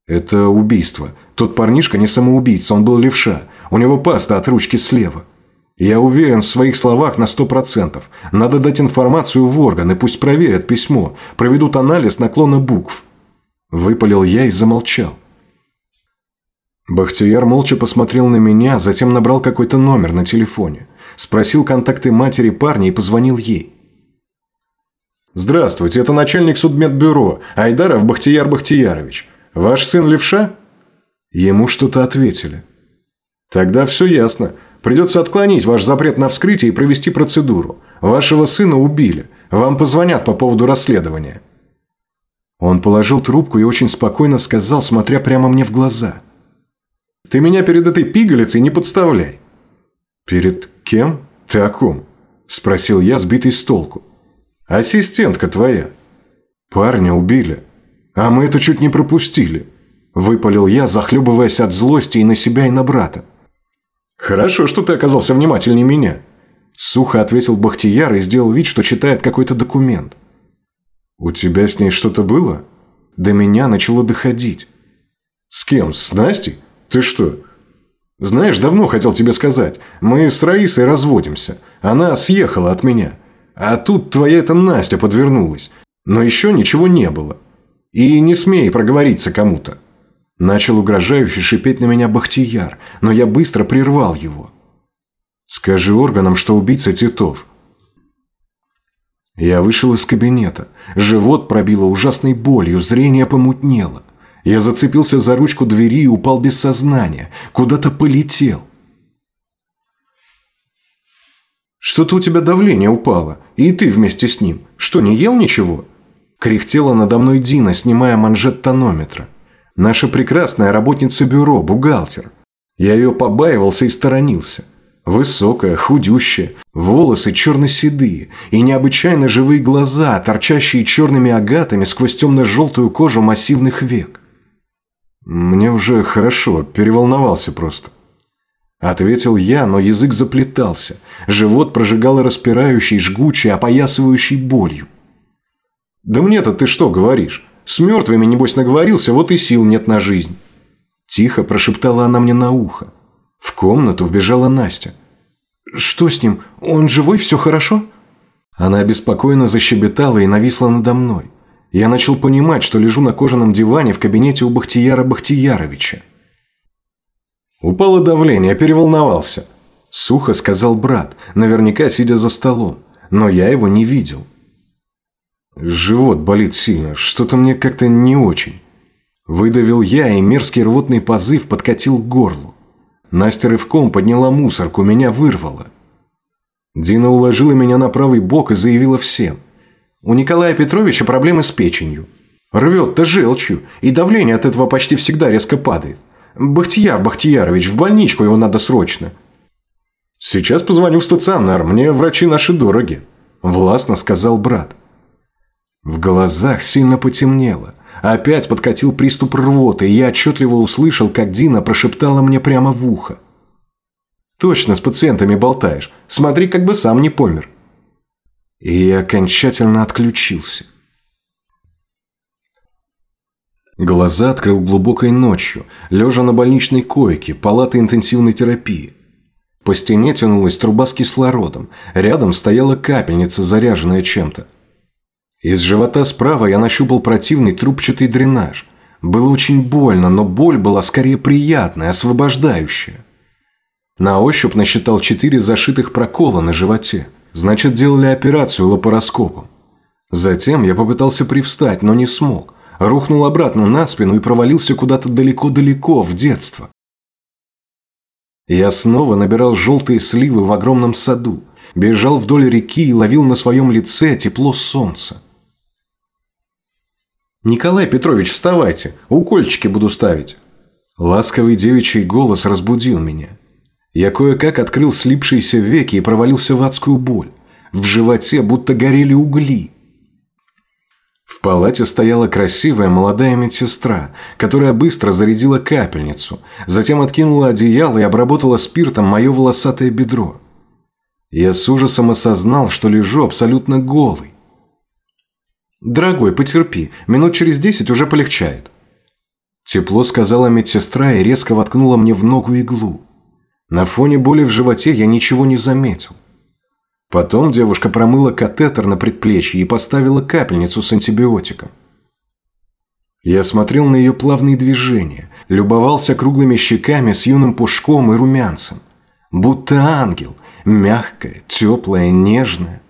Это убийство. Тот парнишка не самоубийца, он был левша. У него паста от ручки слева. Я уверен в своих словах на сто процентов. Надо дать информацию в органы, пусть проверят письмо, проведут анализ наклона букв. Выпалил я и замолчал. Бахтияр молча посмотрел на меня, затем набрал какой-то номер на телефоне. Спросил контакты матери парня и позвонил ей. «Здравствуйте, это начальник судмедбюро, Айдаров Бахтияр Бахтиярович. Ваш сын левша?» Ему что-то ответили. «Тогда все ясно. Придется отклонить ваш запрет на вскрытие и провести процедуру. Вашего сына убили. Вам позвонят по поводу расследования». Он положил трубку и очень спокойно сказал, смотря прямо мне в глаза. «Ты меня перед этой пигалицей не подставляй». «Перед кем? Ты о ком?» – спросил я, сбитый с толку. Ассистентка твоя. Парня убили. А мы это чуть не пропустили. Выпалил я, захлебываясь от злости и на себя, и на брата. Хорошо, что ты оказался внимательнее меня. Сухо ответил Бахтияр и сделал вид, что читает какой-то документ. «У тебя с ней что-то было?» До меня начало доходить. «С кем? С Настей? Ты что?» «Знаешь, давно хотел тебе сказать. Мы с Раисой разводимся. Она съехала от меня. А тут твоя эта Настя подвернулась. Но еще ничего не было. И не смей проговориться кому-то. Начал угрожающе шипеть на меня Бахтияр, но я быстро прервал его. Скажи органам, что убийца Титов. Я вышел из кабинета. Живот пробило ужасной болью, зрение помутнело. Я зацепился за ручку двери и упал без сознания. Куда-то полетел. Что-то у тебя давление упало, и ты вместе с ним. Что, не ел ничего? Кряхтела надо мной Дина, снимая манжет тонометра. Наша прекрасная работница бюро, бухгалтер. Я ее побаивался и сторонился. Высокая, худющая, волосы черно-седые и необычайно живые глаза, торчащие черными агатами сквозь темно-желтую кожу массивных век. Мне уже хорошо, переволновался просто. Ответил я, но язык заплетался. Живот прожигало распирающей, жгучей, опоясывающей болью. «Да мне-то ты что говоришь? С мертвыми, небось, наговорился, вот и сил нет на жизнь». Тихо прошептала она мне на ухо. В комнату вбежала Настя. «Что с ним? Он живой? Все хорошо?» Она обеспокоенно защебетала и нависла надо мной. Я начал понимать, что лежу на кожаном диване в кабинете у Бахтияра Бахтияровича. «Упало давление, переволновался», – сухо сказал брат, наверняка сидя за столом, но я его не видел. «Живот болит сильно, что-то мне как-то не очень». Выдавил я, и мерзкий рвотный позыв подкатил к горлу. Настя рывком подняла мусорку, меня вырвало. Дина уложила меня на правый бок и заявила всем. «У Николая Петровича проблемы с печенью. Рвет-то желчью, и давление от этого почти всегда резко падает. Бахтияр Бахтиярович, в больничку его надо срочно». «Сейчас позвоню в стационар, мне врачи наши дороги», – властно сказал брат. В глазах сильно потемнело. Опять подкатил приступ рвоты, и я отчетливо услышал, как Дина прошептала мне прямо в ухо. «Точно с пациентами болтаешь. Смотри, как бы сам не помер». И я окончательно отключился. Глаза открыл глубокой ночью, лежа на больничной койке, палаты интенсивной терапии. По стене тянулась труба с кислородом, рядом стояла капельница, заряженная чем-то. Из живота справа я нащупал противный трубчатый дренаж. Было очень больно, но боль была скорее приятная, освобождающая. На ощупь насчитал четыре зашитых прокола на животе. Значит, делали операцию лапароскопом. Затем я попытался привстать, но не смог. Рухнул обратно на спину и провалился куда-то далеко-далеко, в детство. Я снова набирал желтые сливы в огромном саду, бежал вдоль реки и ловил на своем лице тепло солнца. «Николай Петрович, вставайте, укольчики буду ставить». Ласковый девичий голос разбудил меня. Я кое-как открыл слипшиеся веки и провалился в адскую боль. В животе будто горели угли. В палате стояла красивая молодая медсестра, которая быстро зарядила капельницу, затем откинула одеяло и обработала спиртом мое волосатое бедро. Я с ужасом осознал, что лежу абсолютно голый. «Дорогой, потерпи, минут через десять уже полегчает». Тепло сказала медсестра и резко воткнула мне в ногу иглу. На фоне боли в животе я ничего не заметил. Потом девушка промыла катетер на предплечье и поставила капельницу с антибиотиком. Я смотрел на ее плавные движения, любовался круглыми щеками с юным пушком и румянцем. Будто ангел, мягкая, теплая, нежная.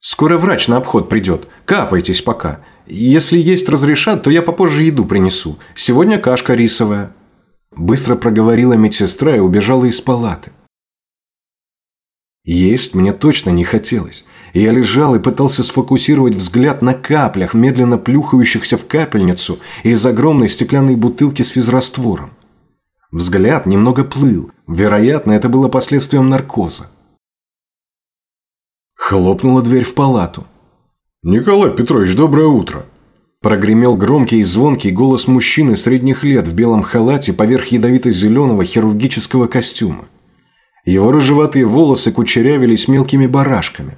Скоро врач на обход придет. Капайтесь пока. Если есть разрешат, то я попозже еду принесу. Сегодня кашка рисовая». Быстро проговорила медсестра и убежала из палаты. Есть мне точно не хотелось. Я лежал и пытался сфокусировать взгляд на каплях, медленно плюхающихся в капельницу из огромной стеклянной бутылки с физраствором. Взгляд немного плыл. Вероятно, это было последствием наркоза. Хлопнула дверь в палату. «Николай Петрович, доброе утро!» Прогремел громкий и звонкий голос мужчины средних лет в белом халате поверх ядовито-зеленого хирургического костюма. Его рыжеватые волосы кучерявились мелкими барашками.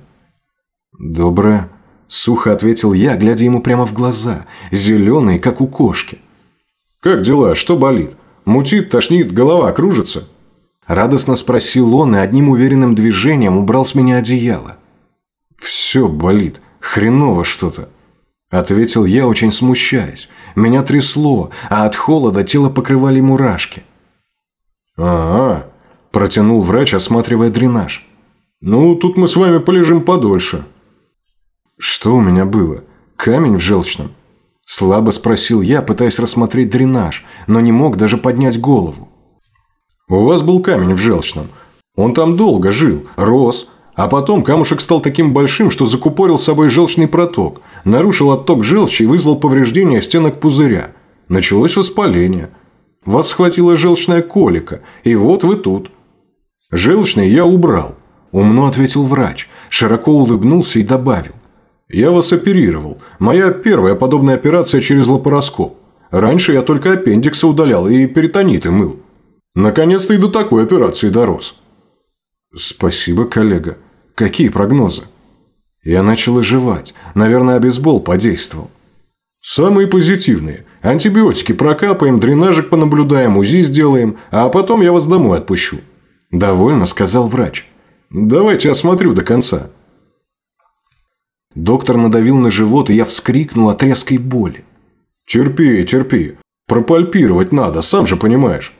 «Доброе», – сухо ответил я, глядя ему прямо в глаза, зеленые, как у кошки. «Как дела? Что болит? Мутит, тошнит, голова кружится?» Радостно спросил он и одним уверенным движением убрал с меня одеяло. «Все болит. Хреново что-то». Ответил я, очень смущаясь. Меня трясло, а от холода тело покрывали мурашки. «А-а», – протянул врач, осматривая дренаж. «Ну, тут мы с вами полежим подольше». «Что у меня было? Камень в желчном?» Слабо спросил я, пытаясь рассмотреть дренаж, но не мог даже поднять голову. «У вас был камень в желчном. Он там долго жил, рос, а потом камушек стал таким большим, что закупорил собой желчный проток. нарушил отток желчи и вызвал повреждение стенок пузыря. Началось воспаление. Вас схватила желчная колика, и вот вы тут. Желчный я убрал. Умно ответил врач, широко улыбнулся и добавил. Я вас оперировал. Моя первая подобная операция через лапароскоп. Раньше я только аппендиксы удалял и перитониты мыл. Наконец-то и до такой операции дорос. Спасибо, коллега. Какие прогнозы? Я начал оживать. Наверное, обезбол подействовал. Самые позитивные. Антибиотики прокапаем, дренажик понаблюдаем, УЗИ сделаем, а потом я вас домой отпущу. Довольно, сказал врач. Давайте осмотрю до конца. Доктор надавил на живот, и я вскрикнул от резкой боли. «Терпи, терпи. Пропальпировать надо, сам же понимаешь».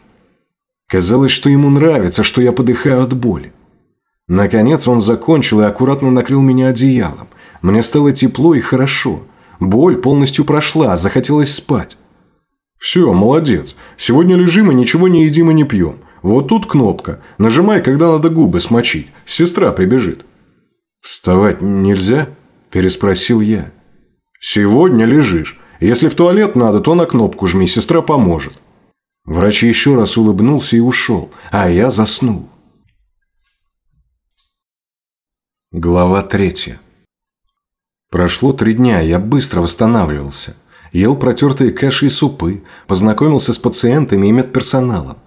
Казалось, что ему нравится, что я подыхаю от боли. Наконец он закончил и аккуратно накрыл меня одеялом. Мне стало тепло и хорошо. Боль полностью прошла, захотелось спать. «Все, молодец. Сегодня лежим и ничего не едим и не пьем. Вот тут кнопка. Нажимай, когда надо губы смочить. Сестра прибежит». «Вставать нельзя?» – переспросил я. «Сегодня лежишь. Если в туалет надо, то на кнопку жми, сестра поможет». Врач еще раз улыбнулся и ушел, а я заснул. Глава третья. Прошло три дня, я быстро восстанавливался. Ел протертые каши и супы, познакомился с пациентами и медперсоналом.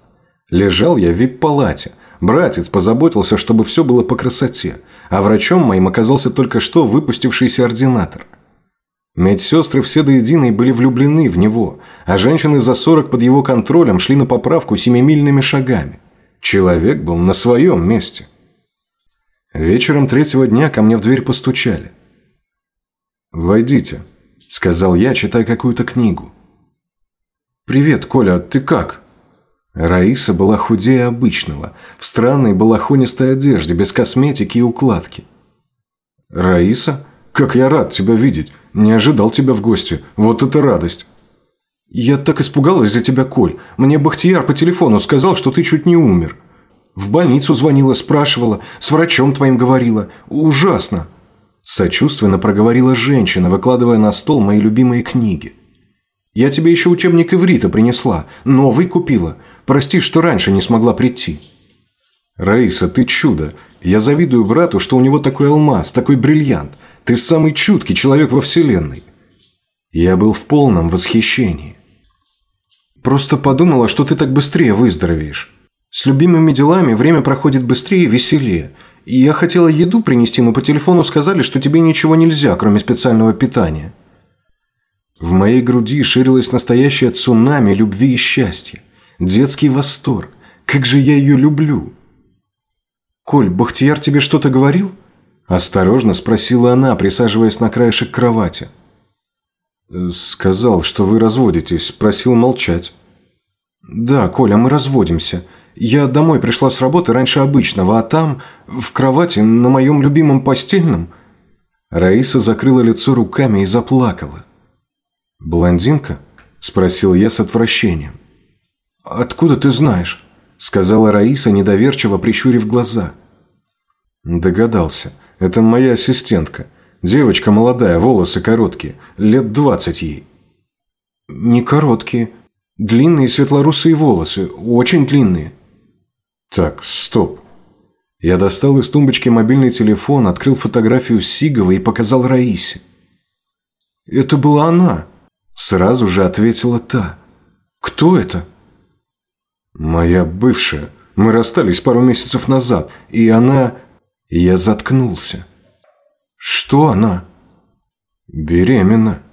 Лежал я в вип-палате. Братец позаботился, чтобы все было по красоте, а врачом моим оказался только что выпустившийся ординатор – Медсестры все до единой были влюблены в него, а женщины за сорок под его контролем шли на поправку семимильными шагами. Человек был на своем месте. Вечером третьего дня ко мне в дверь постучали. «Войдите», — сказал я, читая какую-то книгу. «Привет, Коля, ты как?» Раиса была худее обычного, в странной балахонистой одежде, без косметики и укладки. «Раиса? Как я рад тебя видеть! Не ожидал тебя в гости. Вот это радость. Я так испугалась за тебя, Коль. Мне Бахтияр по телефону сказал, что ты чуть не умер. В больницу звонила, спрашивала, с врачом твоим говорила. Ужасно. Сочувственно проговорила женщина, выкладывая на стол мои любимые книги. Я тебе еще учебник иврита принесла. Новый купила. Прости, что раньше не смогла прийти. Раиса, ты чудо. Я завидую брату, что у него такой алмаз, такой бриллиант – ты самый чуткий человек во Вселенной. Я был в полном восхищении. Просто подумала, что ты так быстрее выздоровеешь. С любимыми делами время проходит быстрее и веселее. И я хотела еду принести, но по телефону сказали, что тебе ничего нельзя, кроме специального питания. В моей груди ширилось настоящее цунами любви и счастья. Детский восторг. Как же я ее люблю. Коль, Бахтияр тебе что-то говорил? Осторожно спросила она, присаживаясь на краешек кровати. «Сказал, что вы разводитесь, просил молчать». «Да, Коля, мы разводимся. Я домой пришла с работы раньше обычного, а там, в кровати, на моем любимом постельном...» Раиса закрыла лицо руками и заплакала. «Блондинка?» – спросил я с отвращением. «Откуда ты знаешь?» – сказала Раиса, недоверчиво прищурив глаза. Догадался. Это моя ассистентка. Девочка молодая, волосы короткие. Лет двадцать ей. Не короткие. Длинные светлорусые волосы. Очень длинные. Так, стоп. Я достал из тумбочки мобильный телефон, открыл фотографию Сигова и показал Раисе. «Это была она», – сразу же ответила та. «Кто это?» «Моя бывшая. Мы расстались пару месяцев назад, и она...» Я заткнулся. Что она? Беременна.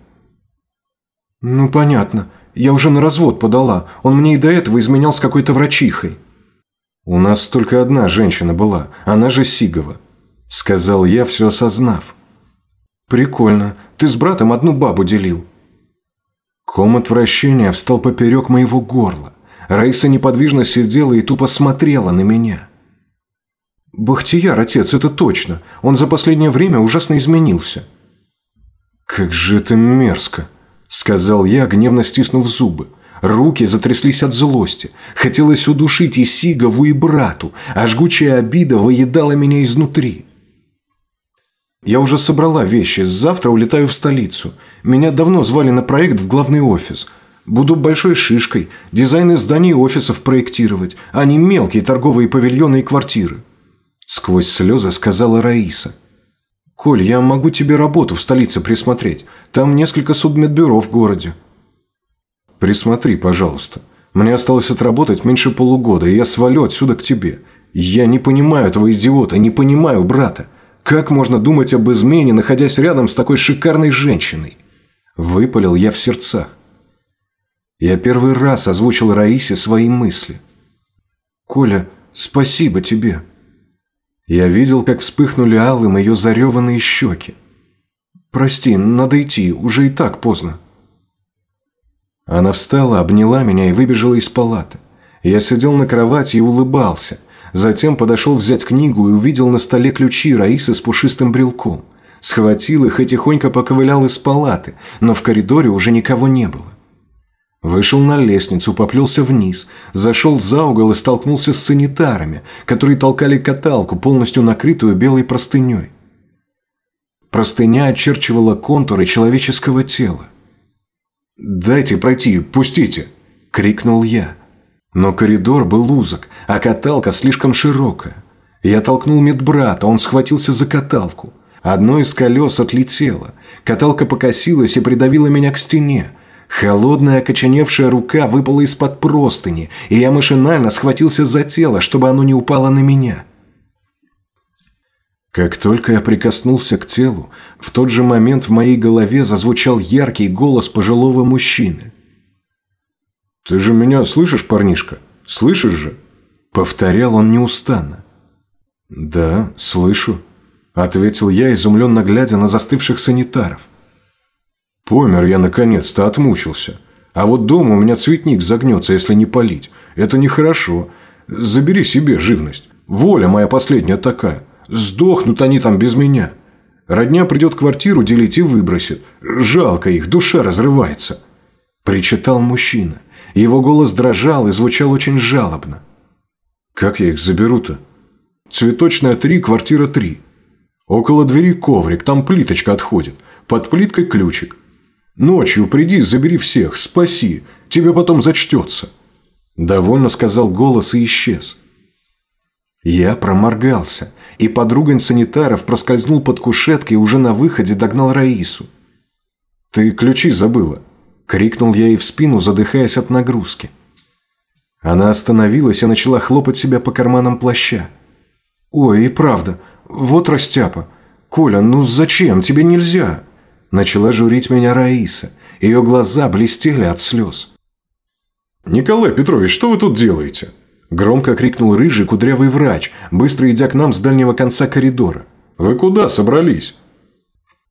Ну, понятно. Я уже на развод подала. Он мне и до этого изменял с какой-то врачихой. У нас только одна женщина была, она же Сигова. Сказал я, все осознав. Прикольно. Ты с братом одну бабу делил. Ком отвращения встал поперек моего горла. Раиса неподвижно сидела и тупо смотрела на меня. «Бахтияр, отец, это точно. Он за последнее время ужасно изменился». «Как же это мерзко», — сказал я, гневно стиснув зубы. Руки затряслись от злости. Хотелось удушить и Сигову, и брату, а жгучая обида выедала меня изнутри. Я уже собрала вещи, завтра улетаю в столицу. Меня давно звали на проект в главный офис. Буду большой шишкой, дизайны зданий и офисов проектировать, а не мелкие торговые павильоны и квартиры. Сквозь слезы сказала Раиса. «Коль, я могу тебе работу в столице присмотреть. Там несколько судмедбюро в городе». «Присмотри, пожалуйста. Мне осталось отработать меньше полугода, и я свалю отсюда к тебе. Я не понимаю этого идиота, не понимаю брата. Как можно думать об измене, находясь рядом с такой шикарной женщиной?» Выпалил я в сердцах. Я первый раз озвучил Раисе свои мысли. «Коля, спасибо тебе». Я видел, как вспыхнули алым ее зареванные щеки. «Прости, надо идти, уже и так поздно». Она встала, обняла меня и выбежала из палаты. Я сидел на кровати и улыбался. Затем подошел взять книгу и увидел на столе ключи Раисы с пушистым брелком. Схватил их и тихонько поковылял из палаты, но в коридоре уже никого не было. Вышел на лестницу, поплелся вниз, зашел за угол и столкнулся с санитарами, которые толкали каталку, полностью накрытую белой простыней. Простыня очерчивала контуры человеческого тела. «Дайте пройти, пустите!» – крикнул я. Но коридор был узок, а каталка слишком широкая. Я толкнул медбрата, он схватился за каталку. Одно из колес отлетело. Каталка покосилась и придавила меня к стене. Холодная окоченевшая рука выпала из-под простыни, и я машинально схватился за тело, чтобы оно не упало на меня. Как только я прикоснулся к телу, в тот же момент в моей голове зазвучал яркий голос пожилого мужчины. «Ты же меня слышишь, парнишка? Слышишь же?» Повторял он неустанно. «Да, слышу», — ответил я, изумленно глядя на застывших санитаров. «Помер я наконец-то, отмучился. А вот дома у меня цветник загнется, если не полить. Это нехорошо. Забери себе живность. Воля моя последняя такая. Сдохнут они там без меня. Родня придет квартиру делить и выбросит. Жалко их, душа разрывается». Причитал мужчина. Его голос дрожал и звучал очень жалобно. «Как я их заберу-то?» «Цветочная три, квартира три. Около двери коврик, там плиточка отходит. Под плиткой ключик. Ночью приди, забери всех, спаси, тебе потом зачтется». Довольно сказал голос и исчез. Я проморгался, и подругань санитаров проскользнул под кушеткой и уже на выходе догнал Раису. «Ты ключи забыла», Крикнул я ей в спину, задыхаясь от нагрузки. Она остановилась и начала хлопать себя по карманам плаща. «Ой, и правда, вот растяпа. Коля, ну зачем? Тебе нельзя!» Начала журить меня Раиса. Ее глаза блестели от слез. «Николай Петрович, что вы тут делаете?» Громко крикнул рыжий кудрявый врач, быстро идя к нам с дальнего конца коридора. «Вы куда собрались?»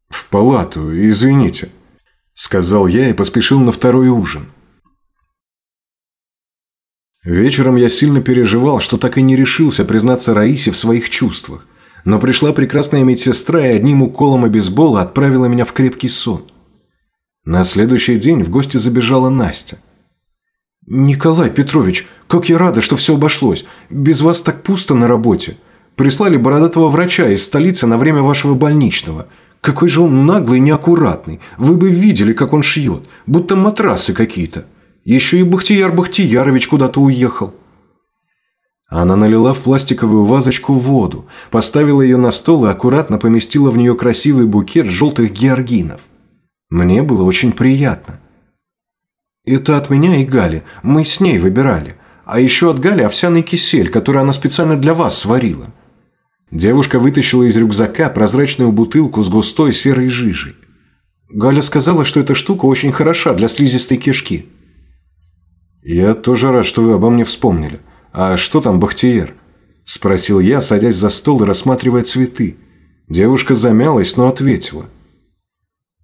«В палату, извините», Сказал я и поспешил на второй ужин. Вечером я сильно переживал, что так и не решился признаться Раисе в своих чувствах. Но пришла прекрасная медсестра и одним уколом обезбола отправила меня в крепкий сон. На следующий день в гости забежала Настя. «Николай Петрович, как я рада, что все обошлось. Без вас так пусто на работе. Прислали бородатого врача из столицы на время вашего больничного. Какой же он наглый и неаккуратный. Вы бы видели, как он шьет. Будто матрасы какие-то. Еще и Бахтияр Бахтиярович куда-то уехал. Она налила в пластиковую вазочку воду, поставила ее на стол и аккуратно поместила в нее красивый букет желтых георгинов. Мне было очень приятно. Это от меня и Гали. Мы с ней выбирали. А еще от Гали овсяный кисель, который она специально для вас сварила. Девушка вытащила из рюкзака прозрачную бутылку с густой серой жижей. Галя сказала, что эта штука очень хороша для слизистой кишки. «Я тоже рад, что вы обо мне вспомнили. А что там Бахтиер?» – спросил я, садясь за стол и рассматривая цветы. Девушка замялась, но ответила.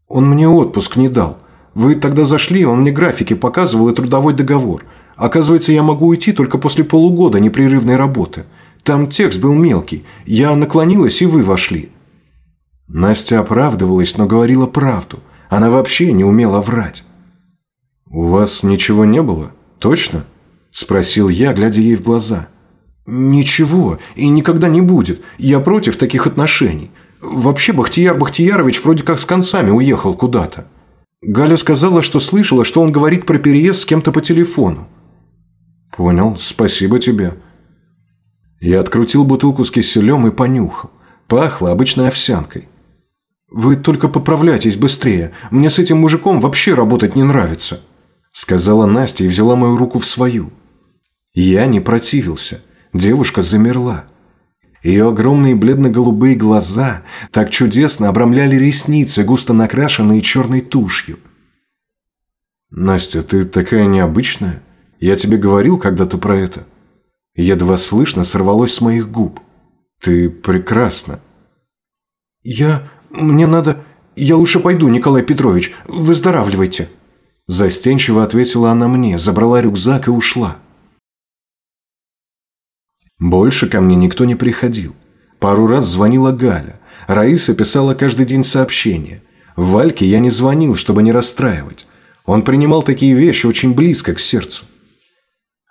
«Он мне отпуск не дал. Вы тогда зашли, он мне графики показывал и трудовой договор. Оказывается, я могу уйти только после полугода непрерывной работы. Там текст был мелкий. Я наклонилась, и вы вошли». Настя оправдывалась, но говорила правду. Она вообще не умела врать. «У вас ничего не было? Точно?» – спросил я, глядя ей в глаза. «Ничего, и никогда не будет. Я против таких отношений. Вообще Бахтияр Бахтиярович вроде как с концами уехал куда-то. Галя сказала, что слышала, что он говорит про переезд с кем-то по телефону. Понял, спасибо тебе. Я открутил бутылку с киселем и понюхал. Пахло обычной овсянкой. «Вы только поправляйтесь быстрее. Мне с этим мужиком вообще работать не нравится», – сказала Настя и взяла мою руку в свою. Я не противился. Девушка замерла. Ее огромные бледно-голубые глаза так чудесно обрамляли ресницы, густо накрашенные черной тушью. «Настя, ты такая необычная. Я тебе говорил когда-то про это?» Едва слышно сорвалось с моих губ. «Ты прекрасна». «Я... мне надо... Я лучше пойду, Николай Петрович. Выздоравливайте». Застенчиво ответила она мне, забрала рюкзак и ушла. Больше ко мне никто не приходил. Пару раз звонила Галя. Раиса писала каждый день сообщения. Вальке я не звонил, чтобы не расстраивать. Он принимал такие вещи очень близко к сердцу.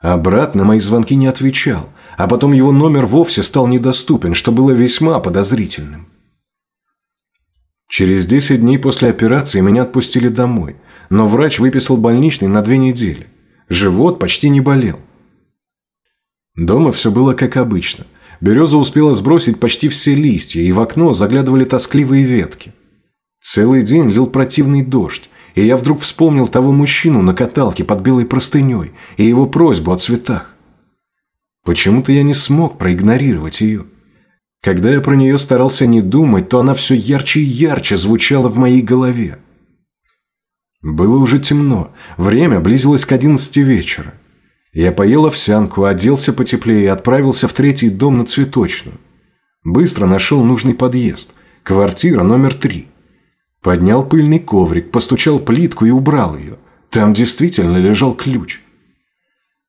А брат на мои звонки не отвечал, а потом его номер вовсе стал недоступен, что было весьма подозрительным. Через 10 дней после операции меня отпустили домой, но врач выписал больничный на две недели. Живот почти не болел. Дома все было как обычно. Береза успела сбросить почти все листья, и в окно заглядывали тоскливые ветки. Целый день лил противный дождь, и я вдруг вспомнил того мужчину на каталке под белой простыней и его просьбу о цветах. Почему-то я не смог проигнорировать ее. Когда я про нее старался не думать, то она все ярче и ярче звучала в моей голове. Было уже темно, время близилось к одиннадцати вечера. Я поел овсянку, оделся потеплее и отправился в третий дом на Цветочную. Быстро нашел нужный подъезд. Квартира номер три. Поднял пыльный коврик, постучал плитку и убрал ее. Там действительно лежал ключ.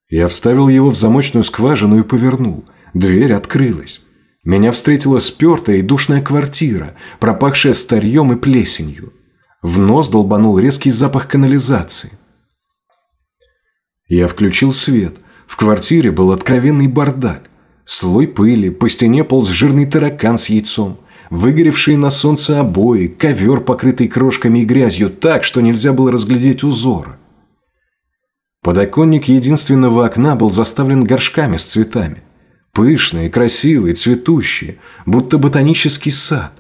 Я вставил его в замочную скважину и повернул. Дверь открылась. Меня встретила спертая и душная квартира, пропахшая старьем и плесенью. В нос долбанул резкий запах канализации. Я включил свет. В квартире был откровенный бардак. Слой пыли, по стене полз жирный таракан с яйцом, выгоревшие на солнце обои, ковер, покрытый крошками и грязью так, что нельзя было разглядеть узора. Подоконник единственного окна был заставлен горшками с цветами. Пышные, красивые, цветущие, будто ботанический сад.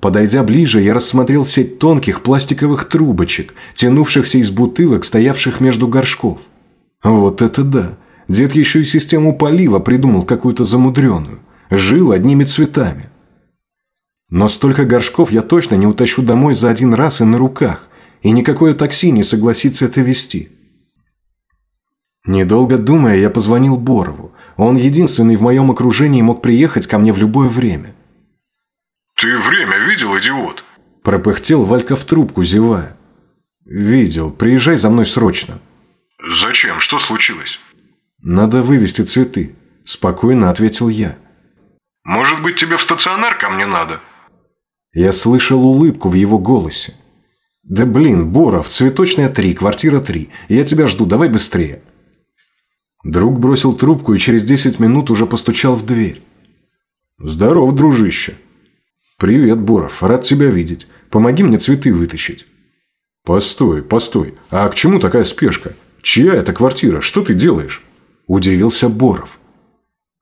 Подойдя ближе, я рассмотрел сеть тонких пластиковых трубочек, тянувшихся из бутылок, стоявших между горшков. Вот это да! Дед еще и систему полива придумал какую-то замудреную. Жил одними цветами. Но столько горшков я точно не утащу домой за один раз и на руках, и никакое такси не согласится это вести. Недолго думая, я позвонил Борову. Он единственный в моем окружении мог приехать ко мне в любое время. «Ты время видел, идиот?» Пропыхтел Валька в трубку, зевая. «Видел. Приезжай за мной срочно». «Зачем? Что случилось?» «Надо вывести цветы», – спокойно ответил я. «Может быть, тебе в стационар ко мне надо?» Я слышал улыбку в его голосе. «Да блин, Боров, цветочная 3, квартира 3. Я тебя жду, давай быстрее». Друг бросил трубку и через 10 минут уже постучал в дверь. «Здоров, дружище», «Привет, Боров, рад тебя видеть. Помоги мне цветы вытащить». «Постой, постой. А к чему такая спешка? Чья это квартира? Что ты делаешь?» Удивился Боров.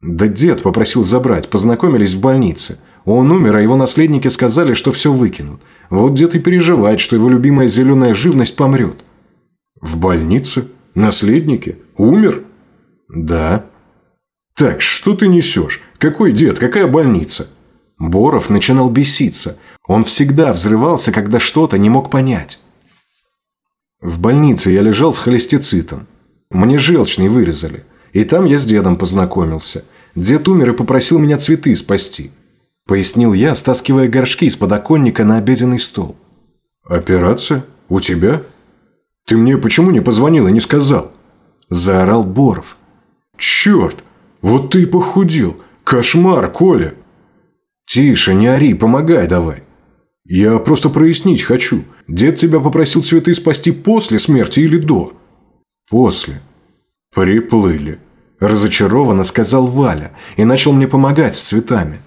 «Да дед попросил забрать, познакомились в больнице. Он умер, а его наследники сказали, что все выкинут. Вот дед и переживает, что его любимая зеленая живность помрет». «В больнице? Наследники? Умер?» «Да». «Так, что ты несешь? Какой дед? Какая больница?» Боров начинал беситься. Он всегда взрывался, когда что-то не мог понять. В больнице я лежал с холестицитом. Мне желчный вырезали. И там я с дедом познакомился. Дед умер и попросил меня цветы спасти. Пояснил я, стаскивая горшки из подоконника на обеденный стол. «Операция? У тебя? Ты мне почему не позвонил и не сказал?» Заорал Боров. «Черт! Вот ты и похудел! Кошмар, Коля!» «Тише, не ори, помогай давай». «Я просто прояснить хочу. Дед тебя попросил цветы спасти после смерти или до?» «После». «Приплыли», – разочарованно сказал Валя и начал мне помогать с цветами.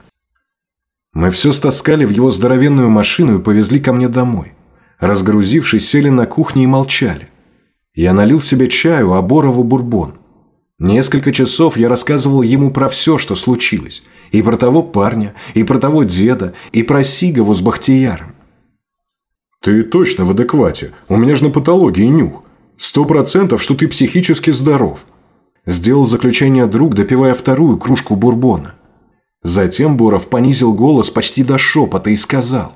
Мы все стаскали в его здоровенную машину и повезли ко мне домой. Разгрузившись, сели на кухне и молчали. Я налил себе чаю, а Борову бурбон. Несколько часов я рассказывал ему про все, что случилось. И про того парня, и про того деда, и про Сигову с Бахтияром. «Ты точно в адеквате. У меня же на патологии нюх. Сто процентов, что ты психически здоров». Сделал заключение друг, допивая вторую кружку бурбона. Затем Боров понизил голос почти до шепота и сказал.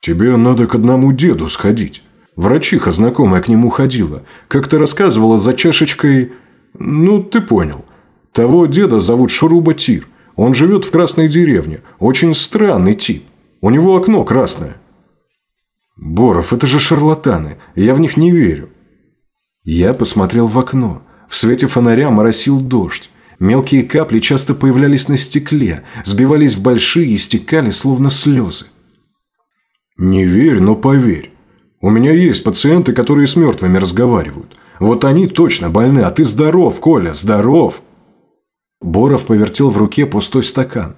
«Тебе надо к одному деду сходить. Врачиха знакомая к нему ходила. Как-то рассказывала за чашечкой... Ну, ты понял. Того деда зовут Шуруба Тир. Он живет в красной деревне. Очень странный тип. У него окно красное. Боров, это же шарлатаны. Я в них не верю. Я посмотрел в окно. В свете фонаря моросил дождь. Мелкие капли часто появлялись на стекле, сбивались в большие и стекали, словно слезы. «Не верь, но поверь. У меня есть пациенты, которые с мертвыми разговаривают. Вот они точно больны, а ты здоров, Коля, здоров!» Боров повертел в руке пустой стакан.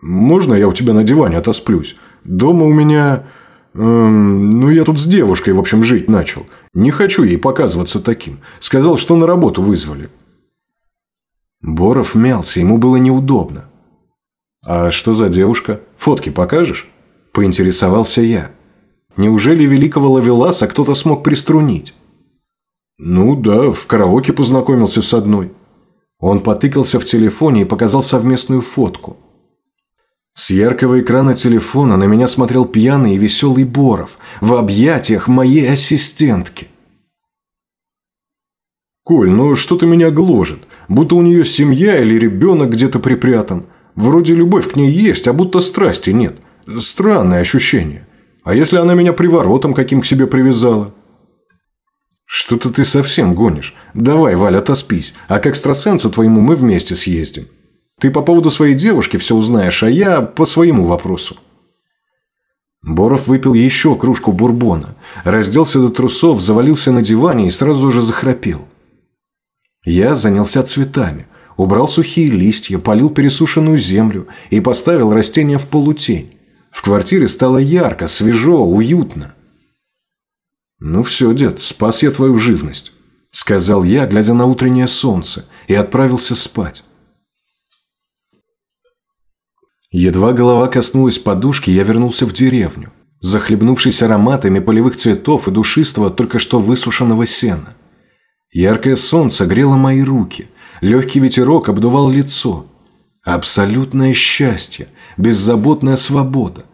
«Можно я у тебя на диване отосплюсь? Дома у меня... Эм, ну, я тут с девушкой, в общем, жить начал. Не хочу ей показываться таким. Сказал, что на работу вызвали». Боров мялся, ему было неудобно. «А что за девушка? Фотки покажешь?» – поинтересовался я. Неужели великого Лавеласа кто-то смог приструнить? Ну да, в караоке познакомился с одной. Он потыкался в телефоне и показал совместную фотку. С яркого экрана телефона на меня смотрел пьяный и веселый Боров в объятиях моей ассистентки. «Коль, ну что-то меня гложет. Будто у нее семья или ребенок где-то припрятан. Вроде любовь к ней есть, а будто страсти нет. Странное ощущение. А если она меня приворотом каким к себе привязала? Что-то ты совсем гонишь. Давай, Валя, отоспись, а к экстрасенсу твоему мы вместе съездим. Ты по поводу своей девушки все узнаешь, а я по своему вопросу. Боров выпил еще кружку бурбона, разделся до трусов, завалился на диване и сразу же захрапел. Я занялся цветами, убрал сухие листья, полил пересушенную землю и поставил растения в полутень. В квартире стало ярко, свежо, уютно. «Ну все, дед, спас я твою живность», — сказал я, глядя на утреннее солнце, и отправился спать. Едва голова коснулась подушки, я вернулся в деревню, захлебнувшись ароматами полевых цветов и душистого только что высушенного сена. Яркое солнце грело мои руки, легкий ветерок обдувал лицо. Абсолютное счастье, беззаботная свобода.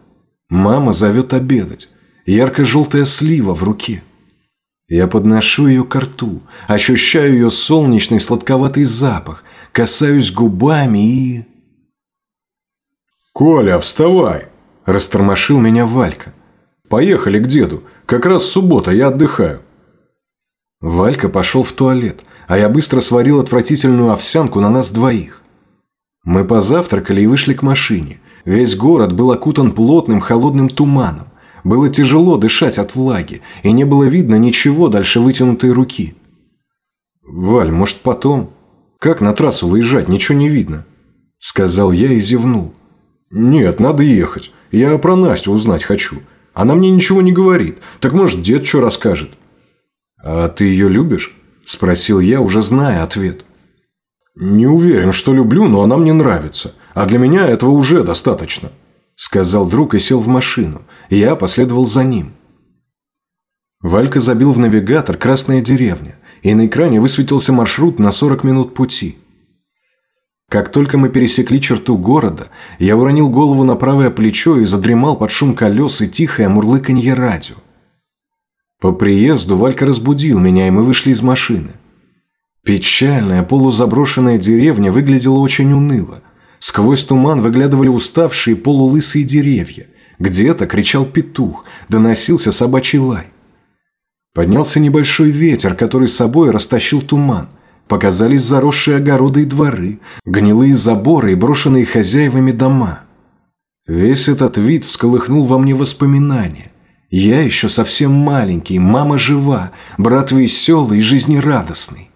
Мама зовет обедать. Ярко-желтая слива в руке. Я подношу ее к рту, ощущаю ее солнечный сладковатый запах, касаюсь губами и... «Коля, вставай!» – растормошил меня Валька. «Поехали к деду. Как раз суббота, я отдыхаю». Валька пошел в туалет, а я быстро сварил отвратительную овсянку на нас двоих. Мы позавтракали и вышли к машине. Весь город был окутан плотным холодным туманом. Было тяжело дышать от влаги, и не было видно ничего дальше вытянутой руки. «Валь, может, потом? Как на трассу выезжать? Ничего не видно», — сказал я и зевнул. «Нет, надо ехать. Я про Настю узнать хочу. Она мне ничего не говорит. Так, может, дед что расскажет?» «А ты ее любишь?» – спросил я, уже зная ответ. «Не уверен, что люблю, но она мне нравится. А для меня этого уже достаточно», – сказал друг и сел в машину. Я последовал за ним. Валька забил в навигатор «Красная деревня», и на экране высветился маршрут на 40 минут пути. Как только мы пересекли черту города, я уронил голову на правое плечо и задремал под шум колес и тихое мурлыканье радио. По приезду Валька разбудил меня, и мы вышли из машины. Печальная полузаброшенная деревня выглядела очень уныло. Сквозь туман выглядывали уставшие полулысые деревья. Где-то кричал петух, доносился собачий лай. Поднялся небольшой ветер, который собой растащил туман. Показались заросшие огороды и дворы, гнилые заборы и брошенные хозяевами дома. Весь этот вид всколыхнул во мне воспоминания. Я еще совсем маленький, мама жива, брат веселый и жизнерадостный.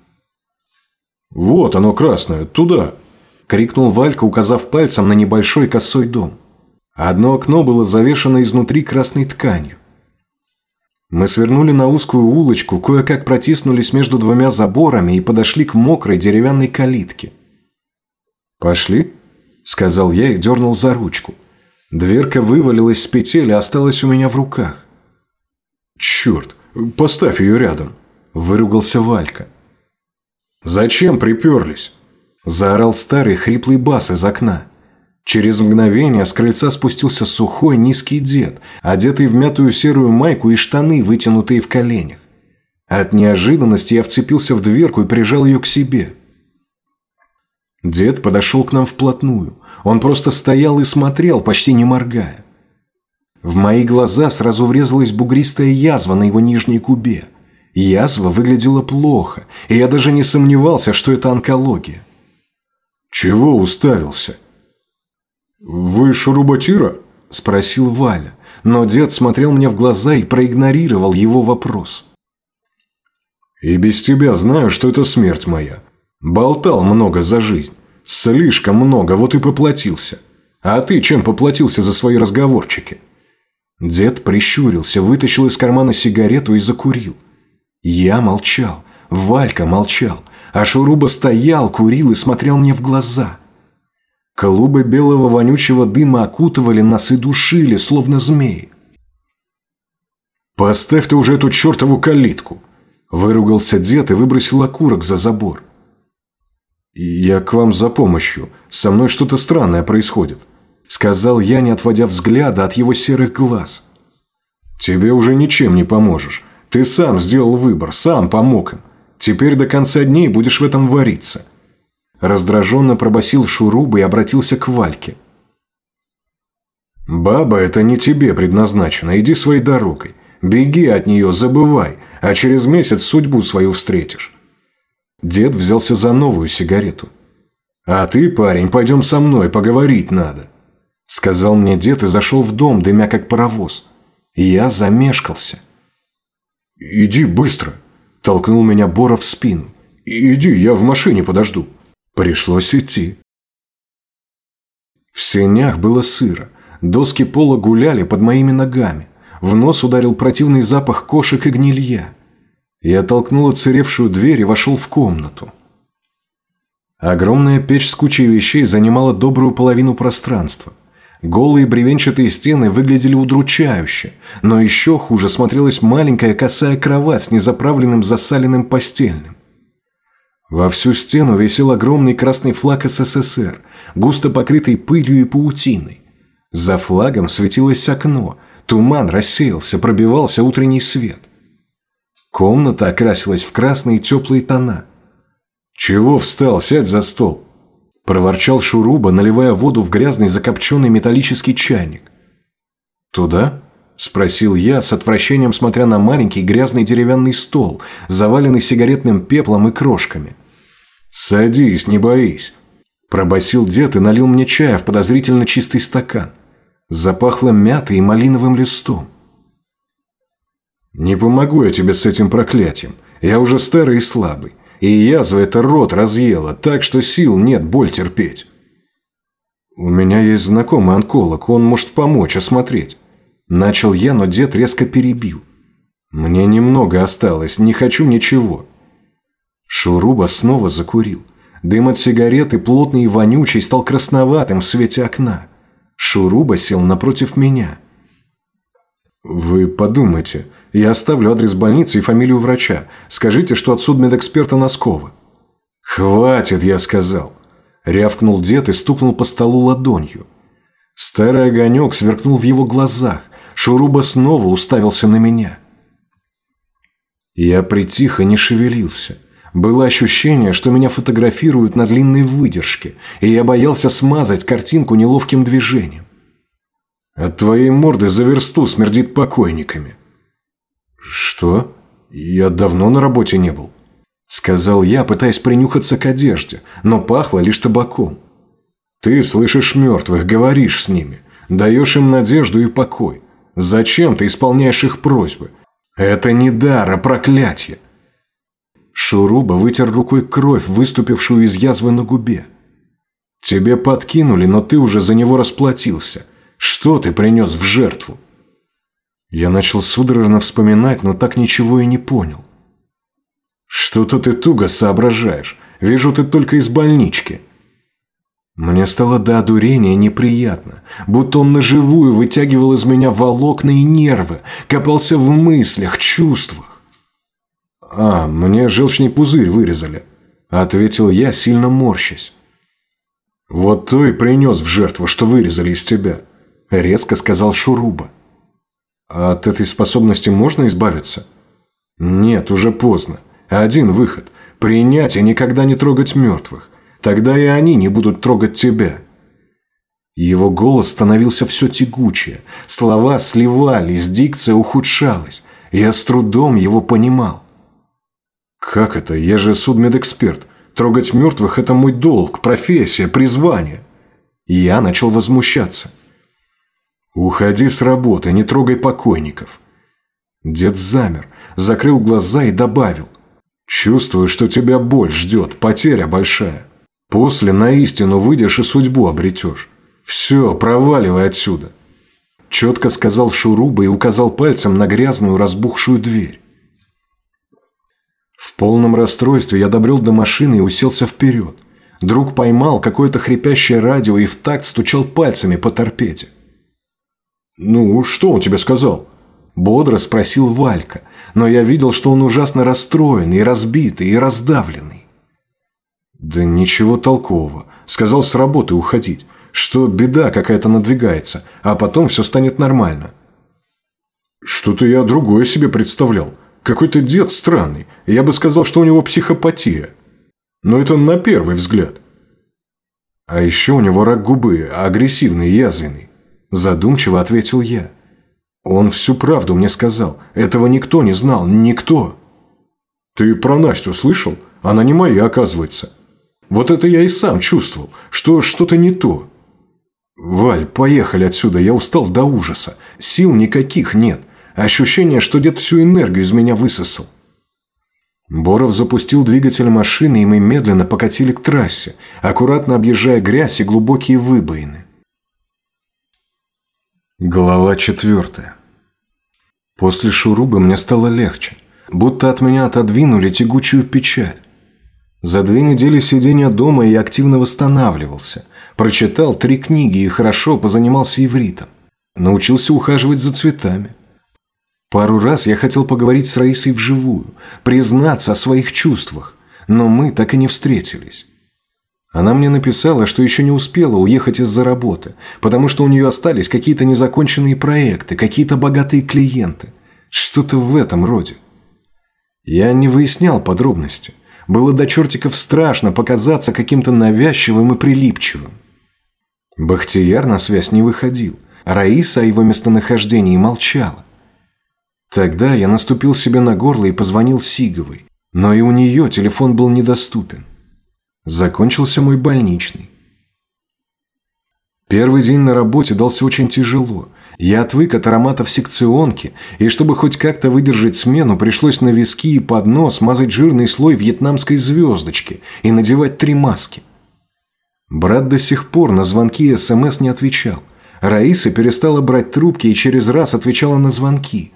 «Вот оно красное, туда!» Крикнул Валька, указав пальцем на небольшой косой дом. Одно окно было завешено изнутри красной тканью. Мы свернули на узкую улочку, кое-как протиснулись между двумя заборами и подошли к мокрой деревянной калитке. «Пошли?» – сказал я и дернул за ручку. Дверка вывалилась с петель и осталась у меня в руках. «Черт, поставь ее рядом!» – выругался Валька. «Зачем приперлись?» – заорал старый хриплый бас из окна. Через мгновение с крыльца спустился сухой низкий дед, одетый в мятую серую майку и штаны, вытянутые в коленях. От неожиданности я вцепился в дверку и прижал ее к себе. Дед подошел к нам вплотную. Он просто стоял и смотрел, почти не моргая. В мои глаза сразу врезалась бугристая язва на его нижней губе. Язва выглядела плохо, и я даже не сомневался, что это онкология. «Чего уставился?» «Вы шуруботира?» – спросил Валя, но дед смотрел мне в глаза и проигнорировал его вопрос. «И без тебя знаю, что это смерть моя. Болтал много за жизнь. Слишком много, вот и поплатился. А ты чем поплатился за свои разговорчики?» Дед прищурился, вытащил из кармана сигарету и закурил. Я молчал, Валька молчал, а Шуруба стоял, курил и смотрел мне в глаза – Клубы белого вонючего дыма окутывали нас и душили, словно змеи. «Поставь ты уже эту чертову калитку!» Выругался дед и выбросил окурок за забор. «Я к вам за помощью. Со мной что-то странное происходит», сказал я, не отводя взгляда от его серых глаз. «Тебе уже ничем не поможешь. Ты сам сделал выбор, сам помог им. Теперь до конца дней будешь в этом вариться. Раздраженно пробасил Шуруба и обратился к Вальке. «Баба, это не тебе предназначено. Иди своей дорогой. Беги от нее, забывай, а через месяц судьбу свою встретишь». Дед взялся за новую сигарету. «А ты, парень, пойдем со мной, поговорить надо», — сказал мне дед и зашел в дом, дымя как паровоз. Я замешкался. «Иди быстро», — толкнул меня Бора в спину. «Иди, я в машине подожду». Пришлось идти. В сенях было сыро. Доски пола гуляли под моими ногами. В нос ударил противный запах кошек и гнилья. Я толкнул оцаревшую дверь и вошел в комнату. Огромная печь с кучей вещей занимала добрую половину пространства. Голые бревенчатые стены выглядели удручающе, но еще хуже смотрелась маленькая косая кровать с незаправленным засаленным постельным. Во всю стену висел огромный красный флаг СССР, густо покрытый пылью и паутиной. За флагом светилось окно, туман рассеялся, пробивался утренний свет. Комната окрасилась в красные теплые тона. «Чего встал? Сядь за стол!» Проворчал Шуруба, наливая воду в грязный закопченный металлический чайник. «Туда?» – спросил я, с отвращением смотря на маленький грязный деревянный стол, заваленный сигаретным пеплом и крошками. «Садись, не боись», – пробасил дед и налил мне чая в подозрительно чистый стакан. Запахло мятой и малиновым листом. «Не помогу я тебе с этим проклятием. Я уже старый и слабый. И язва это рот разъела, так что сил нет боль терпеть». «У меня есть знакомый онколог, он может помочь осмотреть». Начал я, но дед резко перебил. «Мне немного осталось, не хочу ничего. Шуруба снова закурил. Дым от сигареты, плотный и вонючий, стал красноватым в свете окна. Шуруба сел напротив меня. «Вы подумайте. Я оставлю адрес больницы и фамилию врача. Скажите, что от судмедэксперта Носкова». «Хватит, я сказал». Рявкнул дед и стукнул по столу ладонью. Старый огонек сверкнул в его глазах. Шуруба снова уставился на меня. Я притих и не шевелился. Было ощущение, что меня фотографируют на длинной выдержке, и я боялся смазать картинку неловким движением. «От твоей морды за версту смердит покойниками». «Что? Я давно на работе не был», — сказал я, пытаясь принюхаться к одежде, но пахло лишь табаком. «Ты слышишь мертвых, говоришь с ними, даешь им надежду и покой. Зачем ты исполняешь их просьбы? Это не дар, а проклятие. Шуруба вытер рукой кровь, выступившую из язвы на губе. Тебе подкинули, но ты уже за него расплатился. Что ты принес в жертву?» Я начал судорожно вспоминать, но так ничего и не понял. «Что-то ты туго соображаешь. Вижу, ты только из больнички». Мне стало до одурения неприятно, будто он наживую вытягивал из меня волокна и нервы, копался в мыслях, чувствах. «А, мне желчный пузырь вырезали», — ответил я, сильно морщась. «Вот то и принес в жертву, что вырезали из тебя», — резко сказал Шуруба. «А от этой способности можно избавиться?» «Нет, уже поздно. Один выход – принять и никогда не трогать мертвых. Тогда и они не будут трогать тебя». Его голос становился все тягучее, слова сливались, дикция ухудшалась. Я с трудом его понимал. «Как это? Я же судмедэксперт. Трогать мертвых – это мой долг, профессия, призвание». Я начал возмущаться. «Уходи с работы, не трогай покойников». Дед замер, закрыл глаза и добавил. «Чувствую, что тебя боль ждет, потеря большая. После на истину выйдешь и судьбу обретешь. Все, проваливай отсюда». Четко сказал Шуруба и указал пальцем на грязную разбухшую дверь. В полном расстройстве я добрел до машины и уселся вперед. Друг поймал какое-то хрипящее радио и в такт стучал пальцами по торпеде. «Ну, что он тебе сказал?» Бодро спросил Валька, но я видел, что он ужасно расстроен и разбитый, и раздавленный. «Да ничего толкового. Сказал с работы уходить, что беда какая-то надвигается, а потом все станет нормально». «Что-то я другое себе представлял. Какой-то дед странный. Я бы сказал, что у него психопатия. Но это на первый взгляд». «А еще у него рак губы, агрессивный, язвенный», – задумчиво ответил я. Он всю правду мне сказал. Этого никто не знал. Никто. Ты про Настю слышал? Она не моя, оказывается. Вот это я и сам чувствовал, что что-то не то. Валь, поехали отсюда, я устал до ужаса. Сил никаких нет. Ощущение, что дед всю энергию из меня высосал. Боров запустил двигатель машины, и мы медленно покатили к трассе, аккуратно объезжая грязь и глубокие выбоины. Глава четвертая. После шурубы мне стало легче, будто от меня отодвинули тягучую печаль. За две недели сидения дома я активно восстанавливался, прочитал три книги и хорошо позанимался ивритом. Научился ухаживать за цветами. Пару раз я хотел поговорить с Раисой вживую, признаться о своих чувствах, но мы так и не встретились. Она мне написала, что еще не успела уехать из-за работы, потому что у нее остались какие-то незаконченные проекты, какие-то богатые клиенты. Что-то в этом роде. Я не выяснял подробности. Было до чертиков страшно показаться каким-то навязчивым и прилипчивым. Бахтияр на связь не выходил, Раиса о его местонахождении молчала. Тогда я наступил себе на горло и позвонил Сиговой, но и у нее телефон был недоступен. Закончился мой больничный. Первый день на работе дался очень тяжело. Я отвык от ароматов секционки, и чтобы хоть как-то выдержать смену, пришлось на виски и под нос мазать жирный слой вьетнамской звездочки и надевать три маски. Брат до сих пор на звонки и СМС не отвечал. Раиса перестала брать трубки и через раз отвечала на звонки.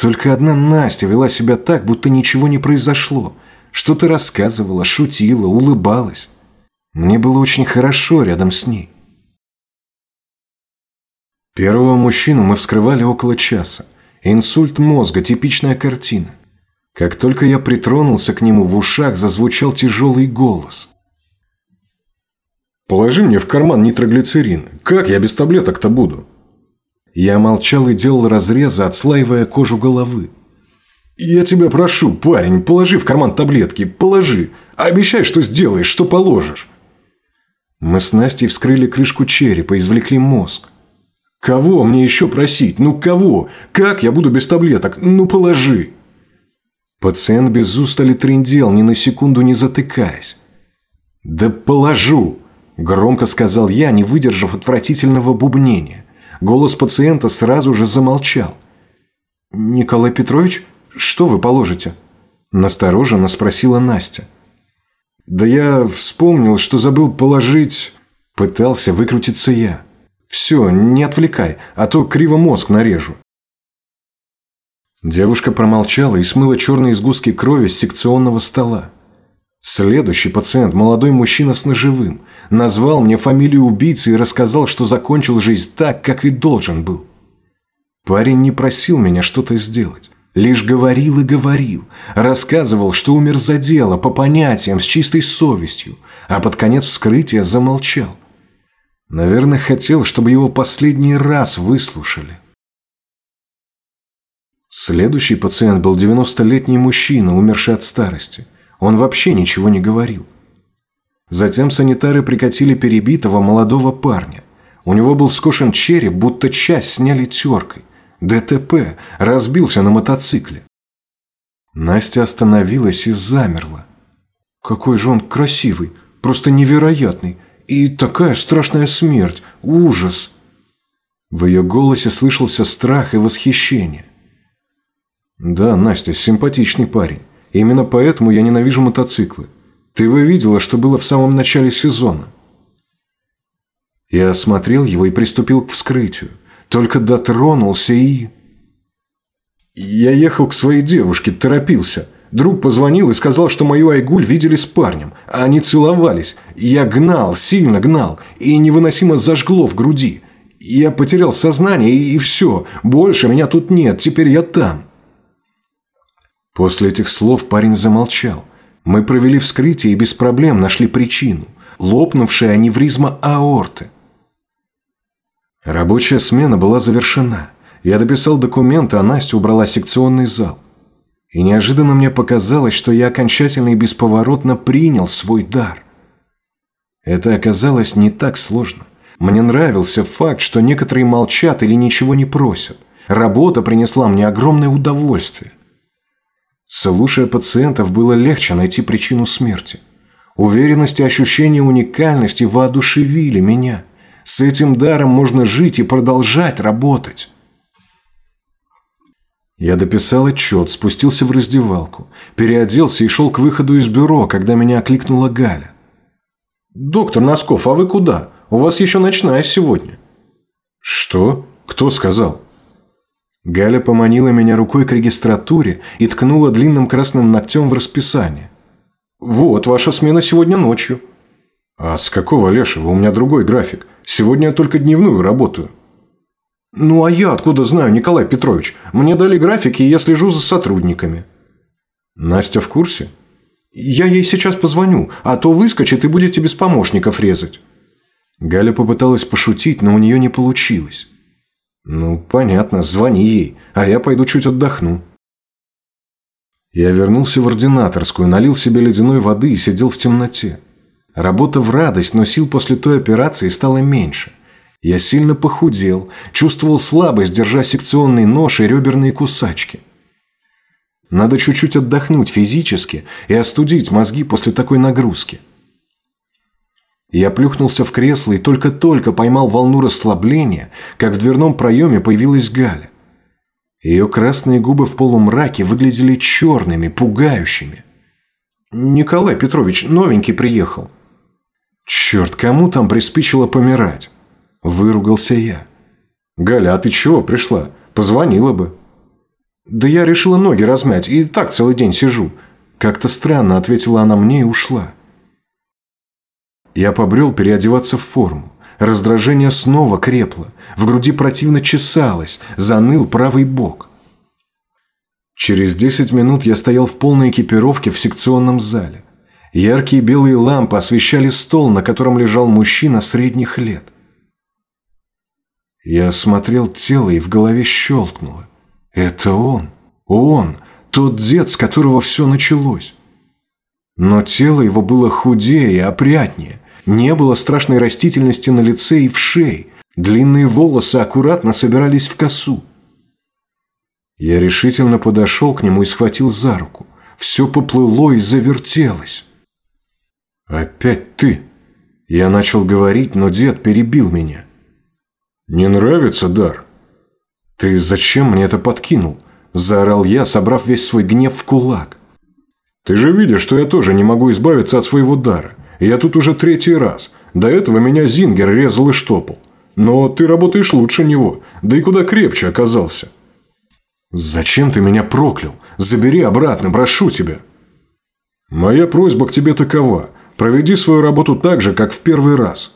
Только одна Настя вела себя так, будто ничего не произошло – что-то рассказывала, шутила, улыбалась. Мне было очень хорошо рядом с ней. Первого мужчину мы вскрывали около часа. Инсульт мозга – типичная картина. Как только я притронулся к нему, в ушах зазвучал тяжелый голос. «Положи мне в карман нитроглицерин. Как я без таблеток-то буду?» Я молчал и делал разрезы, отслаивая кожу головы. «Я тебя прошу, парень, положи в карман таблетки, положи. Обещай, что сделаешь, что положишь». Мы с Настей вскрыли крышку черепа, извлекли мозг. «Кого мне еще просить? Ну кого? Как я буду без таблеток? Ну положи!» Пациент без устали трындел, ни на секунду не затыкаясь. «Да положу!» – громко сказал я, не выдержав отвратительного бубнения. Голос пациента сразу же замолчал. «Николай Петрович?» «Что вы положите?» – настороженно спросила Настя. «Да я вспомнил, что забыл положить Пытался выкрутиться я. Все, не отвлекай, а то криво мозг нарежу. Девушка промолчала и смыла черные сгустки крови с секционного стола. Следующий пациент, молодой мужчина с ножевым, назвал мне фамилию убийцы и рассказал, что закончил жизнь так, как и должен был. Парень не просил меня что-то сделать. Лишь говорил и говорил, рассказывал, что умер за дело, по понятиям, с чистой совестью, а под конец вскрытия замолчал. Наверное, хотел, чтобы его последний раз выслушали. Следующий пациент был 90-летний мужчина, умерший от старости. Он вообще ничего не говорил. Затем санитары прикатили перебитого молодого парня. У него был скошен череп, будто часть сняли теркой. ДТП, разбился на мотоцикле. Настя остановилась и замерла. Какой же он красивый, просто невероятный. И такая страшная смерть, ужас. В ее голосе слышался страх и восхищение. Да, Настя, симпатичный парень. Именно поэтому я ненавижу мотоциклы. Ты бы видела, что было в самом начале сезона. Я осмотрел его и приступил к вскрытию. Только дотронулся и... Я ехал к своей девушке, торопился. Друг позвонил и сказал, что мою Айгуль видели с парнем. Они целовались. Я гнал, сильно гнал. И невыносимо зажгло в груди. Я потерял сознание, и, и все. Больше меня тут нет, теперь я там. После этих слов парень замолчал. Мы провели вскрытие и без проблем нашли причину. Лопнувшая аневризма аорты. Рабочая смена была завершена. Я дописал документы, а Настя убрала секционный зал. И неожиданно мне показалось, что я окончательно и бесповоротно принял свой дар. Это оказалось не так сложно. Мне нравился факт, что некоторые молчат или ничего не просят. Работа принесла мне огромное удовольствие. Слушая пациентов, было легче найти причину смерти. Уверенность и ощущение уникальности воодушевили меня. С этим даром можно жить и продолжать работать. Я дописал отчет, спустился в раздевалку, переоделся и шел к выходу из бюро, когда меня окликнула Галя. «Доктор Носков, а вы куда? У вас еще ночная сегодня». «Что? Кто сказал?» Галя поманила меня рукой к регистратуре и ткнула длинным красным ногтем в расписание. «Вот, ваша смена сегодня ночью». «А с какого лешего? У меня другой график. Сегодня только дневную работаю». «Ну, а я откуда знаю, Николай Петрович? Мне дали графики, и я слежу за сотрудниками». «Настя в курсе?» «Я ей сейчас позвоню, а то выскочит и будете без помощников резать». Галя попыталась пошутить, но у нее не получилось. «Ну, понятно, звони ей, а я пойду чуть отдохну». Я вернулся в ординаторскую, налил себе ледяной воды и сидел в темноте. Работа в радость, но сил после той операции стало меньше. Я сильно похудел, чувствовал слабость, держа секционный нож и реберные кусачки. Надо чуть-чуть отдохнуть физически и остудить мозги после такой нагрузки. Я плюхнулся в кресло и только-только поймал волну расслабления, как в дверном проеме появилась Галя. Ее красные губы в полумраке выглядели черными, пугающими. «Николай Петрович, новенький приехал». «Черт, кому там приспичило помирать?» Выругался я. «Галя, а ты чего пришла? Позвонила бы». «Да я решила ноги размять, и так целый день сижу». Как-то странно ответила она мне и ушла. Я побрел переодеваться в форму. Раздражение снова крепло. В груди противно чесалось, заныл правый бок. Через десять минут я стоял в полной экипировке в секционном зале. Яркие белые лампы освещали стол, на котором лежал мужчина средних лет. Я осмотрел тело и в голове щелкнуло. Это он, он, тот дед, с которого все началось. Но тело его было худее и опрятнее, не было страшной растительности на лице и в шее. Длинные волосы аккуратно собирались в косу. Я решительно подошел к нему и схватил за руку. Все поплыло и завертелось. «Опять ты!» Я начал говорить, но дед перебил меня. «Не нравится, Дар?» «Ты зачем мне это подкинул?» Заорал я, собрав весь свой гнев в кулак. «Ты же видишь, что я тоже не могу избавиться от своего дара. Я тут уже третий раз. До этого меня Зингер резал и штопал. Но ты работаешь лучше него, да и куда крепче оказался. Зачем ты меня проклял? Забери обратно, прошу тебя. Моя просьба к тебе такова. Проведи свою работу так же, как в первый раз.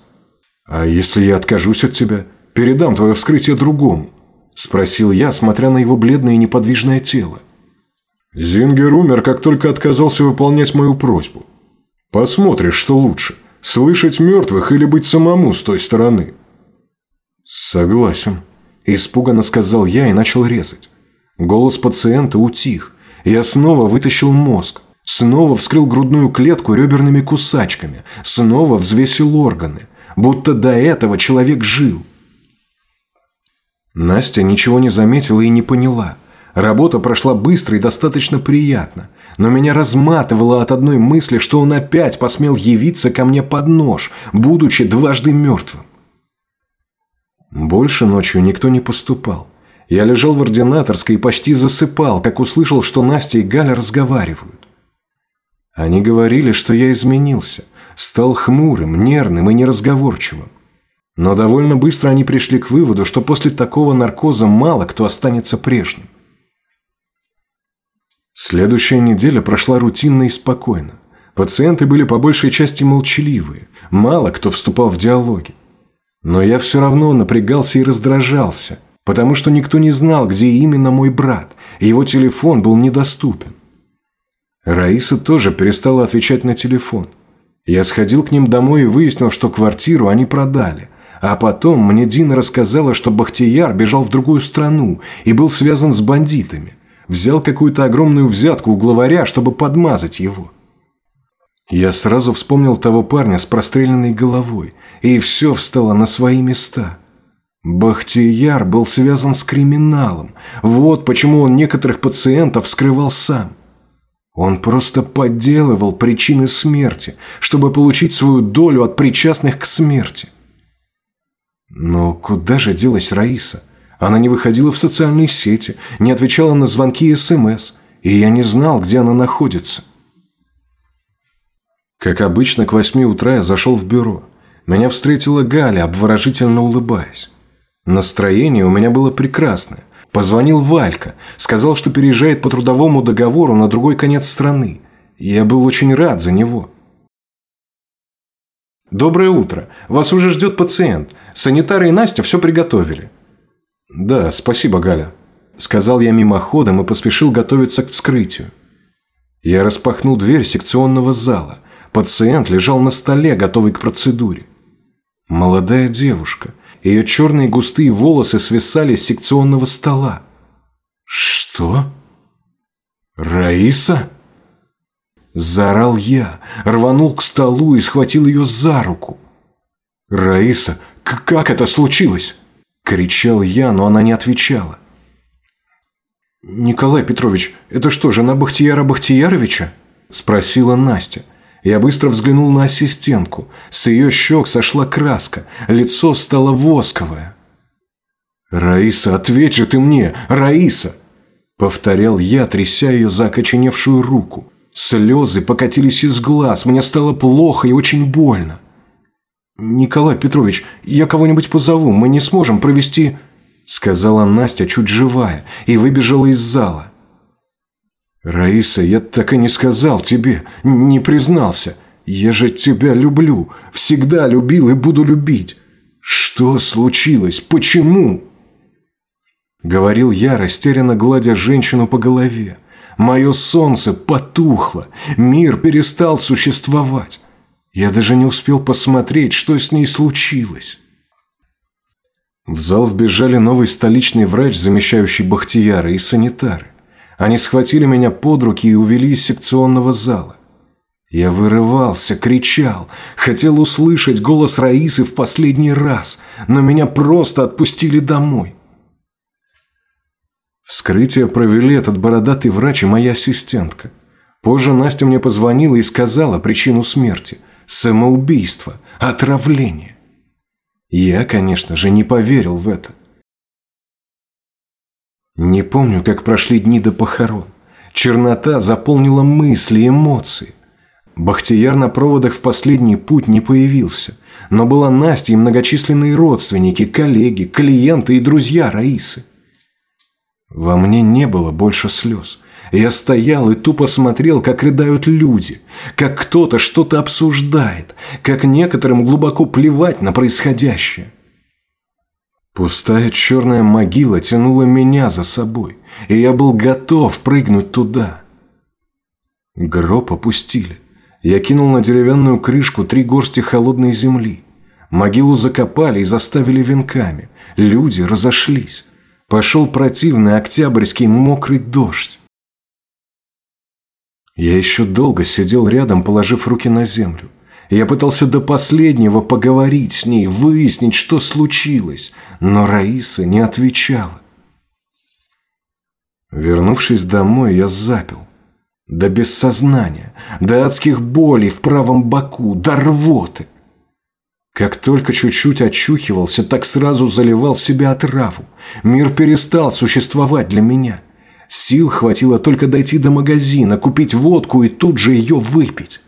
А если я откажусь от тебя? Передам твое вскрытие другому. Спросил я, смотря на его бледное и неподвижное тело. Зингер умер, как только отказался выполнять мою просьбу. Посмотришь, что лучше. Слышать мертвых или быть самому с той стороны. Согласен. Испуганно сказал я и начал резать. Голос пациента утих. Я снова вытащил мозг. Снова вскрыл грудную клетку реберными кусачками. Снова взвесил органы. Будто до этого человек жил. Настя ничего не заметила и не поняла. Работа прошла быстро и достаточно приятно. Но меня разматывало от одной мысли, что он опять посмел явиться ко мне под нож, будучи дважды мертвым. Больше ночью никто не поступал. Я лежал в ординаторской и почти засыпал, как услышал, что Настя и Галя разговаривают. Они говорили, что я изменился, стал хмурым, нервным и неразговорчивым. Но довольно быстро они пришли к выводу, что после такого наркоза мало кто останется прежним. Следующая неделя прошла рутинно и спокойно. Пациенты были по большей части молчаливые, мало кто вступал в диалоги. Но я все равно напрягался и раздражался – потому что никто не знал, где именно мой брат, и его телефон был недоступен. Раиса тоже перестала отвечать на телефон. Я сходил к ним домой и выяснил, что квартиру они продали. А потом мне Дина рассказала, что Бахтияр бежал в другую страну и был связан с бандитами. Взял какую-то огромную взятку у главаря, чтобы подмазать его. Я сразу вспомнил того парня с простреленной головой, и все встало на свои места – Бахтияр был связан с криминалом. Вот почему он некоторых пациентов скрывал сам. Он просто подделывал причины смерти, чтобы получить свою долю от причастных к смерти. Но куда же делась Раиса? Она не выходила в социальные сети, не отвечала на звонки и СМС, и я не знал, где она находится. Как обычно, к восьми утра я зашел в бюро. Меня встретила Галя, обворожительно улыбаясь. Настроение у меня было прекрасное. Позвонил Валька, сказал, что переезжает по трудовому договору на другой конец страны. Я был очень рад за него. «Доброе утро. Вас уже ждет пациент. Санитары и Настя все приготовили». «Да, спасибо, Галя», – сказал я мимоходом и поспешил готовиться к вскрытию. Я распахнул дверь секционного зала. Пациент лежал на столе, готовый к процедуре. Молодая девушка, ее черные густые волосы свисали с секционного стола. «Что? Раиса?» Заорал я, рванул к столу и схватил ее за руку. «Раиса, как это случилось?» Кричал я, но она не отвечала. «Николай Петрович, это что, жена Бахтияра Бахтияровича?» Спросила Настя. Я быстро взглянул на ассистентку. С ее щек сошла краска, лицо стало восковое. «Раиса, ответь же ты мне! Раиса!» Повторял я, тряся ее за окоченевшую руку. Слезы покатились из глаз, мне стало плохо и очень больно. «Николай Петрович, я кого-нибудь позову, мы не сможем провести...» Сказала Настя, чуть живая, и выбежала из зала. «Раиса, я так и не сказал тебе, не признался. Я же тебя люблю, всегда любил и буду любить. Что случилось? Почему?» Говорил я, растерянно гладя женщину по голове. Мое солнце потухло, мир перестал существовать. Я даже не успел посмотреть, что с ней случилось. В зал вбежали новый столичный врач, замещающий Бахтияра, и санитары. Они схватили меня под руки и увели из секционного зала. Я вырывался, кричал, хотел услышать голос Раисы в последний раз, но меня просто отпустили домой. Вскрытие провели этот бородатый врач и моя ассистентка. Позже Настя мне позвонила и сказала причину смерти – самоубийство, отравление. Я, конечно же, не поверил в это. Не помню, как прошли дни до похорон. Чернота заполнила мысли, эмоции. Бахтияр на проводах в последний путь не появился. но была Настя и многочисленные родственники, коллеги, клиенты и друзья Раисы. Во мне не было больше слез. Я стоял и тупо смотрел, как рыдают люди, как кто-то что-то обсуждает, как некоторым глубоко плевать на происходящее. Пустая черная могила тянула меня за собой, и я был готов прыгнуть туда. Гроб опустили. Я кинул на деревянную крышку три горсти холодной земли. Могилу закопали и заставили венками. Люди разошлись. Пошел противный октябрьский мокрый дождь. Я еще долго сидел рядом, положив руки на землю. Я пытался до последнего поговорить с ней, выяснить, что случилось, но Раиса не отвечала. Вернувшись домой, я запил. До бессознания, до адских болей в правом боку, до рвоты. Как только чуть-чуть очухивался, так сразу заливал в себя отраву. Мир перестал существовать для меня. Сил хватило только дойти до магазина, купить водку и тут же ее выпить.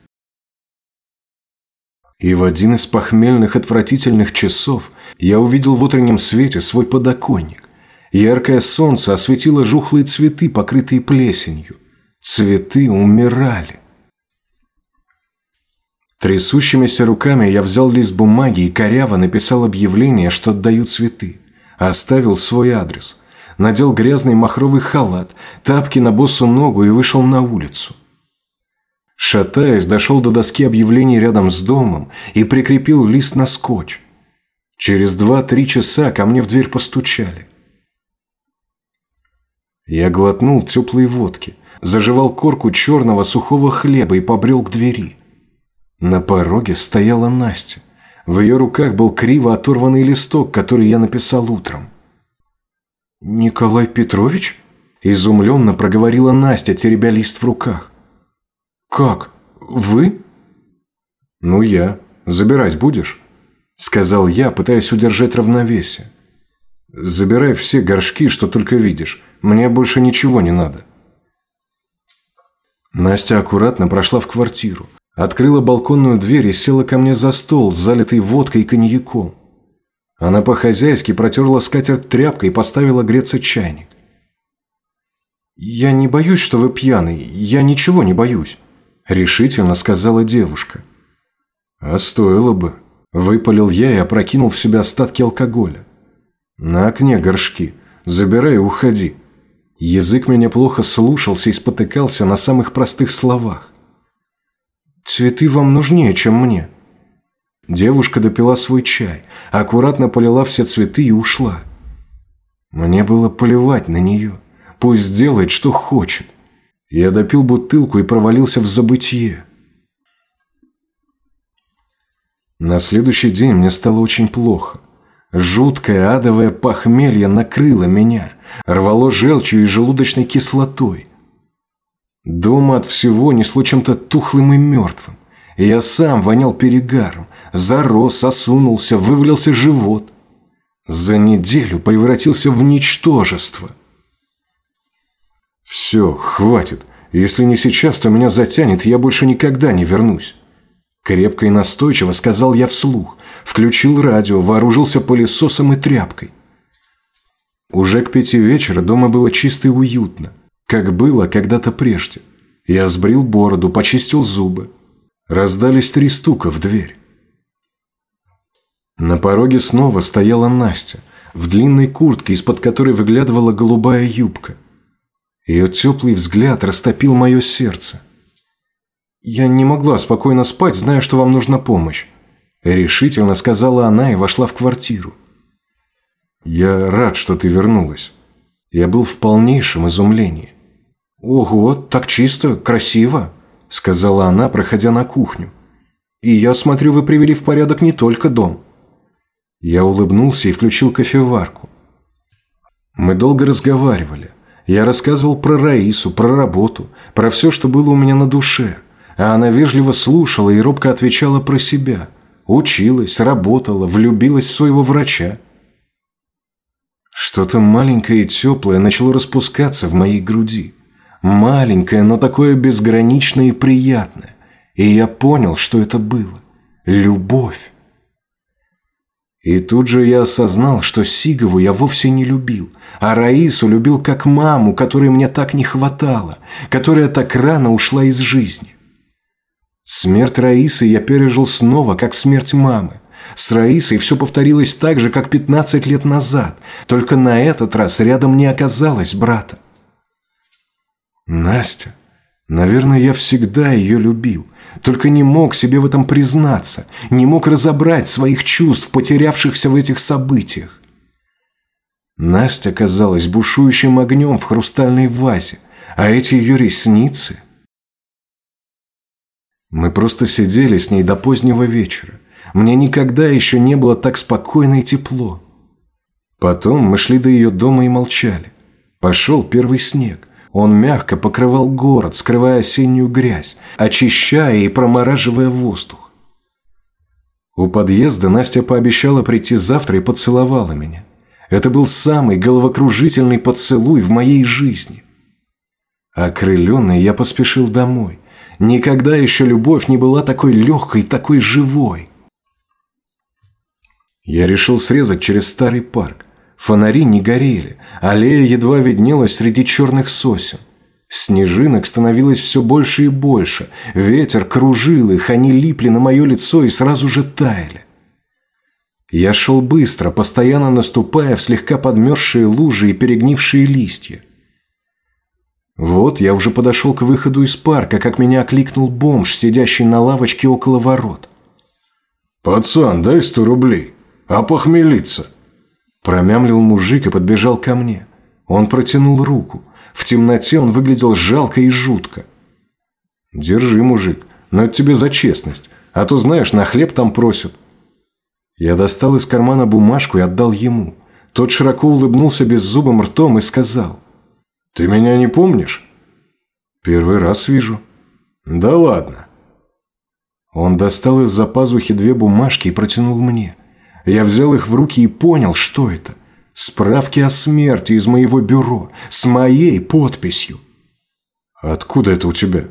И в один из похмельных отвратительных часов я увидел в утреннем свете свой подоконник. Яркое солнце осветило жухлые цветы, покрытые плесенью. Цветы умирали. Трясущимися руками я взял лист бумаги и коряво написал объявление, что отдаю цветы. Оставил свой адрес. Надел грязный махровый халат, тапки на босу ногу и вышел на улицу. Шатаясь, дошел до доски объявлений рядом с домом и прикрепил лист на скотч. Через два-три часа ко мне в дверь постучали. Я глотнул теплой водки заживал корку черного сухого хлеба и побрел к двери. На пороге стояла Настя. В ее руках был криво оторванный листок, который я написал утром. «Николай Петрович?» – изумленно проговорила Настя, теребя лист в руках. «Как? Вы?» «Ну, я. Забирать будешь?» – сказал я, пытаясь удержать равновесие. «Забирай все горшки, что только видишь. Мне больше ничего не надо». Настя аккуратно прошла в квартиру, открыла балконную дверь и села ко мне за стол, залитый водкой и коньяком. Она по-хозяйски протерла скатерть тряпкой и поставила греться чайник. «Я не боюсь, что вы пьяный. Я ничего не боюсь», – решительно сказала девушка. «А стоило бы», – выпалил я и опрокинул в себя остатки алкоголя. «На окне горшки. Забирай и уходи. Язык меня плохо слушался и спотыкался на самых простых словах. «Цветы вам нужнее, чем мне». Девушка допила свой чай, аккуратно полила все цветы и ушла. Мне было плевать на нее. Пусть делает, что хочет. Я допил бутылку и провалился в забытье. На следующий день мне стало очень плохо. Жуткое адовое похмелье накрыло меня, рвало желчью и желудочной кислотой. Дома от всего несло чем-то тухлым и мертвым. Я сам вонял перегаром, зарос, осунулся, вывалился живот. За неделю превратился в ничтожество. Все, хватит. Если не сейчас, то меня затянет, я больше никогда не вернусь. Крепко и настойчиво сказал я вслух, включил радио, вооружился пылесосом и тряпкой. Уже к пяти вечера дома было чисто и уютно, как было когда-то прежде. Я сбрил бороду, почистил зубы. Раздались три стука в дверь. На пороге снова стояла Настя, в длинной куртке, из-под которой выглядывала голубая юбка. Ее теплый взгляд растопил мое сердце. «Я не могла спокойно спать, зная, что вам нужна помощь», – решительно сказала она и вошла в квартиру. «Я рад, что ты вернулась». Я был в полнейшем изумлении. «Ого, так чисто, красиво», – сказала она, проходя на кухню. «И я смотрю, вы привели в порядок не только дом». Я улыбнулся и включил кофеварку. Мы долго разговаривали. Я рассказывал про Раису, про работу, про все, что было у меня на душе – а она вежливо слушала и робко отвечала про себя. Училась, работала, влюбилась в своего врача. Что-то маленькое и теплое начало распускаться в моей груди. Маленькое, но такое безграничное и приятное. И я понял, что это было. Любовь. И тут же я осознал, что Сигову я вовсе не любил, а Раису любил как маму, которой мне так не хватало, которая так рано ушла из жизни. Смерть Раисы я пережил снова, как смерть мамы. С Раисой все повторилось так же, как 15 лет назад, только на этот раз рядом не оказалось брата. Настя. Наверное, я всегда ее любил, только не мог себе в этом признаться, не мог разобрать своих чувств, потерявшихся в этих событиях. Настя казалась бушующим огнем в хрустальной вазе, а эти ее ресницы... Мы просто сидели с ней до позднего вечера. Мне никогда еще не было так спокойно и тепло. Потом мы шли до ее дома и молчали. Пошел первый снег. Он мягко покрывал город, скрывая осеннюю грязь, очищая и промораживая воздух. У подъезда Настя пообещала прийти завтра и поцеловала меня. Это был самый головокружительный поцелуй в моей жизни. Окрыленный я поспешил домой. Никогда еще любовь не была такой легкой, такой живой. Я решил срезать через старый парк. Фонари не горели, аллея едва виднелась среди черных сосен. Снежинок становилось все больше и больше. Ветер кружил их, они липли на мое лицо и сразу же таяли. Я шел быстро, постоянно наступая в слегка подмерзшие лужи и перегнившие листья. Вот я уже подошел к выходу из парка, как меня окликнул бомж, сидящий на лавочке около ворот. «Пацан, дай сто рублей, а похмелиться». Промямлил мужик и подбежал ко мне. Он протянул руку. В темноте он выглядел жалко и жутко. «Держи, мужик, но это тебе за честность, а то, знаешь, на хлеб там просят». Я достал из кармана бумажку и отдал ему. Тот широко улыбнулся беззубым ртом и сказал. «Ты меня не помнишь?» «Первый раз вижу». «Да ладно». Он достал из-за пазухи две бумажки и протянул мне. Я взял их в руки и понял, что это. Справки о смерти из моего бюро, с моей подписью. «Откуда это у тебя?»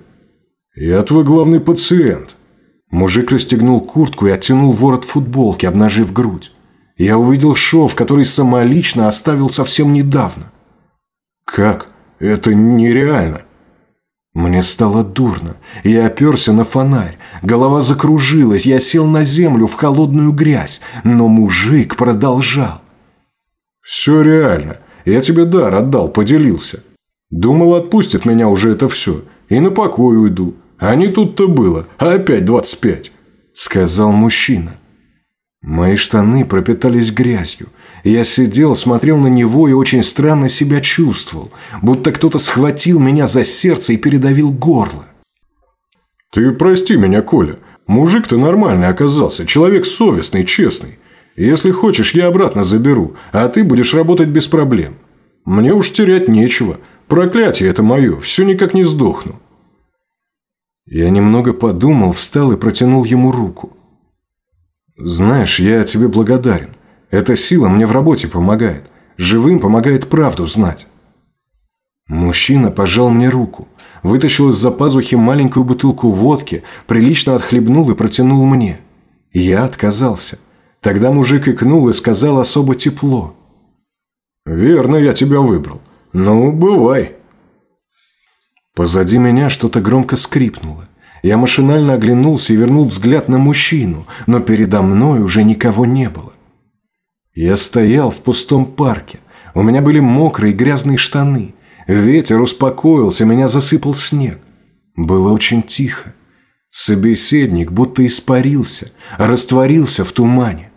«Я твой главный пациент». Мужик расстегнул куртку и оттянул ворот футболки, обнажив грудь. Я увидел шов, который самолично оставил совсем недавно. «Как? Это нереально!» Мне стало дурно. Я оперся на фонарь. Голова закружилась. Я сел на землю в холодную грязь. Но мужик продолжал. «Все реально. Я тебе дар отдал, поделился. Думал, отпустит меня уже это все. И на покой уйду. А не тут-то было. А опять двадцать пять», — сказал мужчина. Мои штаны пропитались грязью. Я сидел, смотрел на него и очень странно себя чувствовал, будто кто-то схватил меня за сердце и передавил горло. «Ты прости меня, Коля. Мужик ты нормальный оказался, человек совестный, честный. Если хочешь, я обратно заберу, а ты будешь работать без проблем. Мне уж терять нечего. Проклятие это мое, все никак не сдохну». Я немного подумал, встал и протянул ему руку. «Знаешь, я тебе благодарен. Эта сила мне в работе помогает. Живым помогает правду знать». Мужчина пожал мне руку, вытащил из-за пазухи маленькую бутылку водки, прилично отхлебнул и протянул мне. Я отказался. Тогда мужик икнул и сказал особо тепло. «Верно, я тебя выбрал. Ну, бывай». Позади меня что-то громко скрипнуло. Я машинально оглянулся и вернул взгляд на мужчину, но передо мной уже никого не было. Я стоял в пустом парке. У меня были мокрые грязные штаны. Ветер успокоился, меня засыпал снег. Было очень тихо. Собеседник будто испарился, растворился в тумане.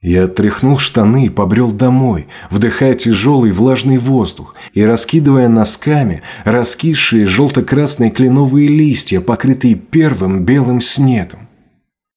Я отряхнул штаны и побрел домой, вдыхая тяжелый влажный воздух и раскидывая носками раскисшие желто-красные кленовые листья, покрытые первым белым снегом.